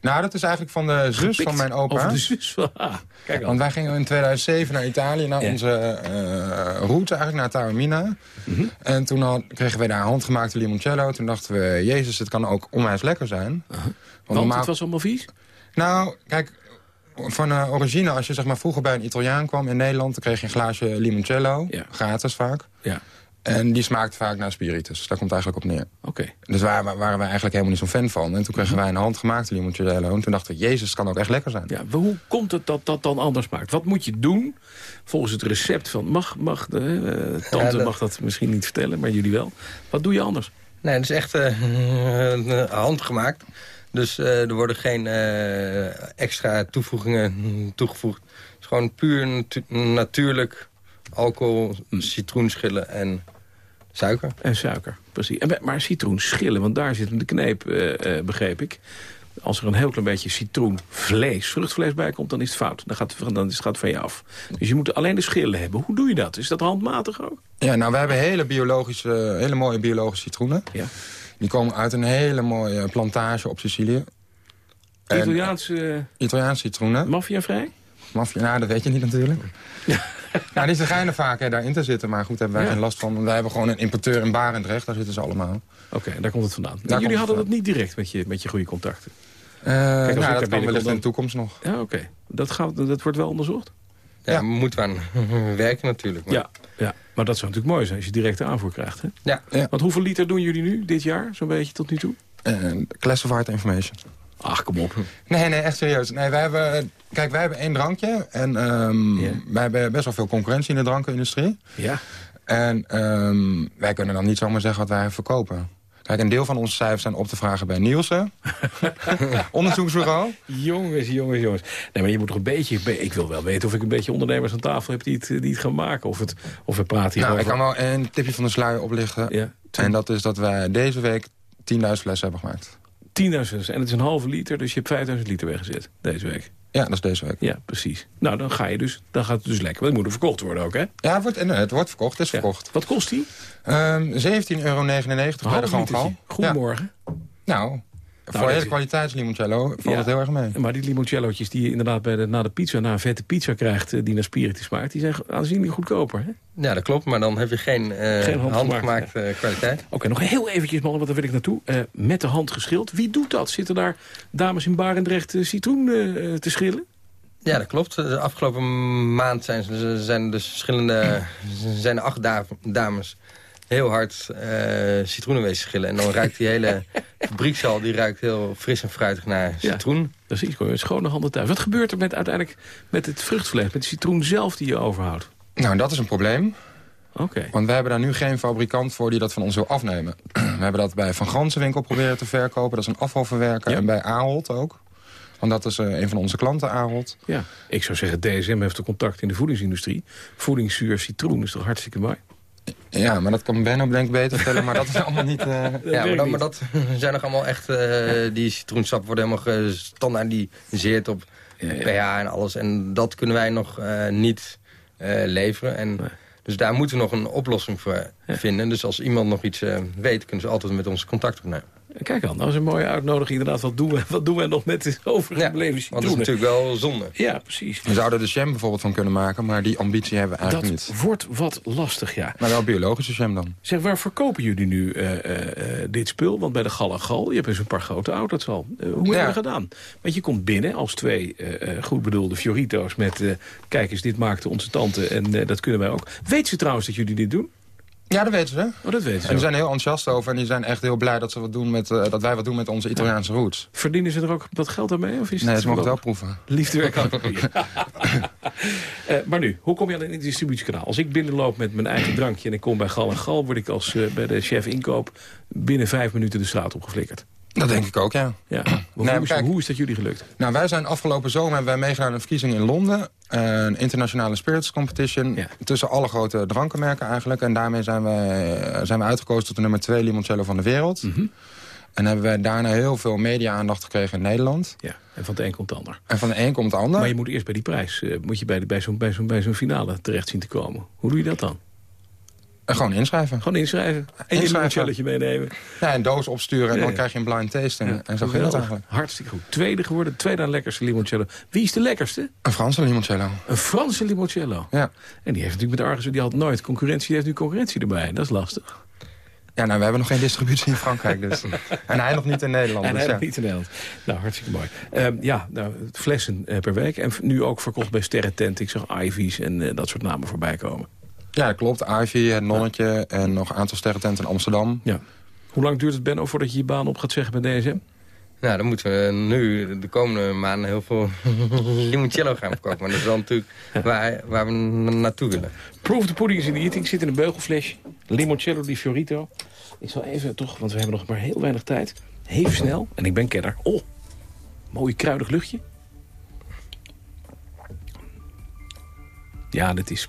Nou, dat is eigenlijk van de zus Gepikt van mijn opa. De zus van... Ah, kijk al. Want wij gingen in 2007 naar Italië, naar Ja. onze eh, route eigenlijk, naar Taormina. Mhm. En toen had, kregen we daar handgemaakte limoncello. Toen dachten we, jezus, het kan ook onwijs lekker zijn. Want, Want het was allemaal vies? Nou, kijk, van eh, origine, als je zeg maar, vroeger bij een Italiaan kwam in Nederland... dan kreeg je een glaasje limoncello, gratis vaak. Ja. En die smaakt vaak naar spiritus. Daar komt het eigenlijk op neer. Oké. Dus waar waren wij eigenlijk helemaal niet zo'n fan van. En toen kregen wij een handgemaakte limoncello. En toen dachten we, jezus, het kan ook echt lekker zijn. Ja, maar hoe komt het dat dat dan anders maakt? Wat moet je doen volgens het recept van... Mag, mag de eh, tante Ja, dat- mag dat misschien niet vertellen, maar jullie wel. Wat doe je anders? Nee, het is echt eh, handgemaakt. Dus eh, er worden geen eh, extra toevoegingen toegevoegd. Het is gewoon puur natu- natuurlijk alcohol, citroenschillen en suiker. En suiker, precies. En, maar citroenschillen, want daar zit de kneep, eh, eh, begreep ik. Als er een heel klein beetje citroenvlees, vruchtvlees bij komt, dan is het fout. Dan gaat dan is het gaat van je af. Dus je moet alleen de schillen hebben. Hoe doe je dat? Is dat handmatig ook? Ja, nou, we hebben hele, biologische, hele mooie biologische citroenen. Ja. Die komen uit een hele mooie plantage op Sicilië. Italiaanse Italiaanse citroenen. maffia-vrij? Maffia, nou, dat weet je niet natuurlijk. nou, die schijnen vaak hè, daarin te zitten, maar goed, daar hebben wij Ja. geen last van. Want Wij hebben gewoon een importeur in Barendrecht, daar zitten ze allemaal. Oké, daar komt het vandaan. Daar jullie hadden het dat niet direct met je, met je goede contacten? Eh, als nou, dat kan wellicht in de toekomst nog. Ja, oké. Dat, gaat- dat wordt wel onderzocht? Ja, moeten we aan werken natuurlijk. maar- Ja, ja, maar dat zou natuurlijk mooi zijn als je directe aanvoer krijgt. Hè? Ja. Want hoeveel liter doen jullie nu dit jaar, zo'n beetje tot nu toe? Uh, classified information. Ach, kom op. Nee, nee, echt serieus. Nee, wij hebben, kijk, wij hebben één drankje. En ehm, wij hebben best wel veel concurrentie in de drankenindustrie. Ja. En ehm, wij kunnen dan niet zomaar zeggen wat wij verkopen. Kijk, een deel van onze cijfers zijn op te vragen bij Nielsen. Onderzoeksbureau. Jongens, jongens, jongens. Nee, maar je moet toch een beetje... Ik wil wel weten of ik een beetje ondernemers aan tafel heb die het, die het gaan maken. Of, het, of we praten hier Nou, ik kan wel een tipje van de sluier oplichten. Ja. En dat is dat wij deze week 10.000 flessen hebben gemaakt. 10.000 en het is een halve liter, dus je hebt 5.000 liter weggezet deze week. Ja, dat is deze week. Ja, precies. Nou, dan ga je dus, dan gaat het dus lekker. Want het moet er verkocht worden ook, hè? Ja, het wordt, en, eh, het wordt verkocht, het is verkocht. Wat kost die? Ehm 17,99 euro bij de. Goedemorgen. Nou, voor dat hele is- kwaliteitslimoncello valt Ja. het heel erg mee. Maar die limoncellootjes die je inderdaad bij de, na de pizza, na een vette pizza krijgt... eh, die naar spiritus smaakt, die zijn aanzienlijk goedkoper, hè? Ja, dat klopt, maar dan heb je geen, eh Geen handgemaakt, handgemaakte eh, kwaliteit. Oké, nog heel eventjes, mannen, want daar wil ik naartoe. Eh, met de hand geschild. Wie doet dat? Zitten daar dames in Barendrecht eh, citroen eh, te schillen? Ja, dat klopt. De afgelopen maand zijn, ze- zijn dus verschillende... zijn er acht da- dames heel hard eh citroenen wezen schillen. En dan ruikt die hele fabriekshal die ruikt heel fris en fruitig naar citroen. Precies, kom je met schone handen thuis. Wat gebeurt er met, uiteindelijk met het vruchtvlees, met de citroen zelf die je overhoudt? Nou, dat is een probleem. Oké. Want wij hebben daar nu geen fabrikant voor die dat van ons wil afnemen. We hebben dat bij Van Gansenwinkel proberen te verkopen. Dat is een afvalverwerker. En bij Ahold ook. Want dat is eh, een van onze klanten, Ahold. Ja, ik zou zeggen, DSM heeft de contact in de voedingsindustrie. Voedingszuur citroen is toch hartstikke mooi? Ja, maar dat kan Benno denk ik beter vertellen. Maar dat is allemaal niet... eh, ja, maar dat, maar dat zijn nog allemaal echt... eh, die citroensappen worden helemaal gestandaardiseerd op pH en alles. En dat kunnen wij nog eh, niet leveren. En, Dus daar moeten we nog een oplossing voor vinden. Dus als iemand nog iets weet, kunnen ze altijd met ons contact opnemen. Kijk aan, dat is een mooie uitnodiging. Inderdaad, wat doen we, wat doen we nog met de overgebleven want citroenen? dat is natuurlijk wel zonde. Ja, precies. We zouden er jam bijvoorbeeld van kunnen maken. Maar die ambitie hebben we Dat eigenlijk niet. wordt wat lastig, ja. Maar wel biologische jam dan. Zeg, waar verkopen jullie nu eh, eh, eh, dit spul? Want bij de Gal en Gal, je hebt dus een paar grote auto's al. Hoe Ja. heb je dat gedaan? Want je komt binnen als twee eh, eh, goed bedoelde Fiorito's met... eh, kijk eens, dit maakte onze tante en eh, dat kunnen wij ook. Weet ze trouwens dat jullie dit doen? Ja, dat weten ze. Oh, dat weten ze En die zijn heel enthousiast over. En die zijn echt heel blij dat, ze wat doen met, eh, dat wij wat doen met onze Italiaanse roots. Verdienen ze er ook wat geld aan mee? Of is Nee, ze mogen het wel proeven. Liefdewerk aan papier. Eh, maar nu, hoe kom je aan in het distributiekanaal? Als ik binnenloop met mijn eigen drankje en ik kom bij Gal en Gal... word ik als eh, bij de chef inkoop binnen vijf minuten de straat opgeflikkerd. Dat denk ik ook, ja. Ja. Nee, hoe, is, kijk- hoe is dat jullie gelukt? Nou, wij zijn afgelopen zomer hebben wij meegedaan aan een verkiezing in Londen. Een internationale spirits competition. Tussen alle grote drankenmerken eigenlijk. En daarmee zijn we, zijn we uitgekozen tot de nummer twee limoncello van de wereld. En hebben wij daarna heel veel media-aandacht gekregen in Nederland. Ja, en van het een komt het ander. En van de een komt het ander. Maar je moet eerst bij die prijs, uh, moet je bij, bij zo'n bij zo'n bij zo'n finale terecht zien te komen. Hoe doe je dat dan? En gewoon inschrijven. Gewoon inschrijven. En je een challenge meenemen. Ja, een doos opsturen en dan krijg je een blind taste. En, en zo gaat het eigenlijk. Hartstikke goed. Tweede geworden, tweede aan lekkerste limoncello. Wie is de lekkerste? Een Franse limoncello. Een Franse limoncello? Ja. En die heeft natuurlijk met Argus, die had nooit concurrentie. Die heeft nu concurrentie erbij. Dat is lastig. Ja, nou, we hebben nog geen distributie in Frankrijk. Dus. en hij nog niet in Nederland. En dus, hij ja. nog niet in Nederland. Nou, hartstikke mooi. Um, ja, nou, flessen uh, per week. En nu ook verkocht bij Sterrentent. Ik zag Ivy's en uh, dat soort namen voorbij komen. Ja, dat klopt. Ivy, het Nonnetje ja. en nog een aantal sterrententen in Amsterdam. Ja. Hoe lang duurt het, Benno, voordat je je baan op gaat zeggen bij DSM? Nou, dan moeten we nu de komende maanden heel veel limoncello gaan verkopen. Maar dat is wel natuurlijk waar, waar we naartoe willen. Proof the pudding is in de eating. Zit in een beugelflesje. Limoncello di Fiorito. Ik zal even toch, want we hebben nog maar heel weinig tijd. Even snel. En ik ben kenner. Oh, mooi kruidig luchtje. Ja, dat is...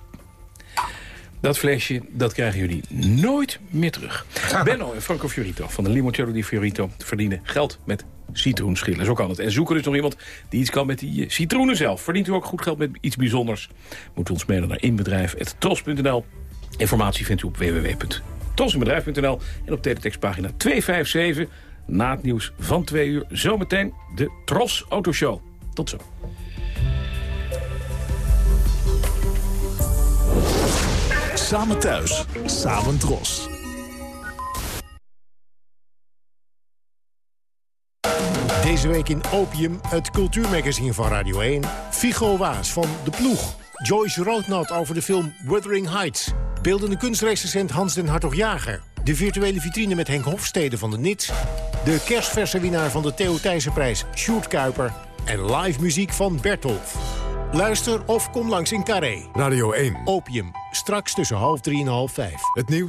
Dat flesje, dat krijgen jullie nooit meer terug. Benno en Franco Fiorito van de Limoncello di Fiorito verdienen geld met citroenschillen. Zo kan het. En zoeken dus nog iemand die iets kan met die citroenen zelf. Verdient u ook goed geld met iets bijzonders? Moet u ons mailen naar inbedrijf.tros.nl. Informatie vindt u op www.trosinbedrijf.nl en op teletextpagina 257. Na het nieuws van 2 uur zometeen de Tros Autoshow. Tot zo. Samen thuis, samen Tros. Deze week in Opium, het cultuurmagazine van Radio 1. Figo Waas van De Ploeg. Joyce Roodnat over de film Wuthering Heights. Beeldende kunstrecensent Hans den Hartog-Jager. De virtuele vitrine met Henk Hofstede van de Nits. De kerstverse winnaar van de Theo Thijssenprijs, Sjoerd Kuiper. En live muziek van Bertolf. Luister of kom langs in Carré. Radio 1. Opium, straks tussen half drie en half vijf. Het nieuws.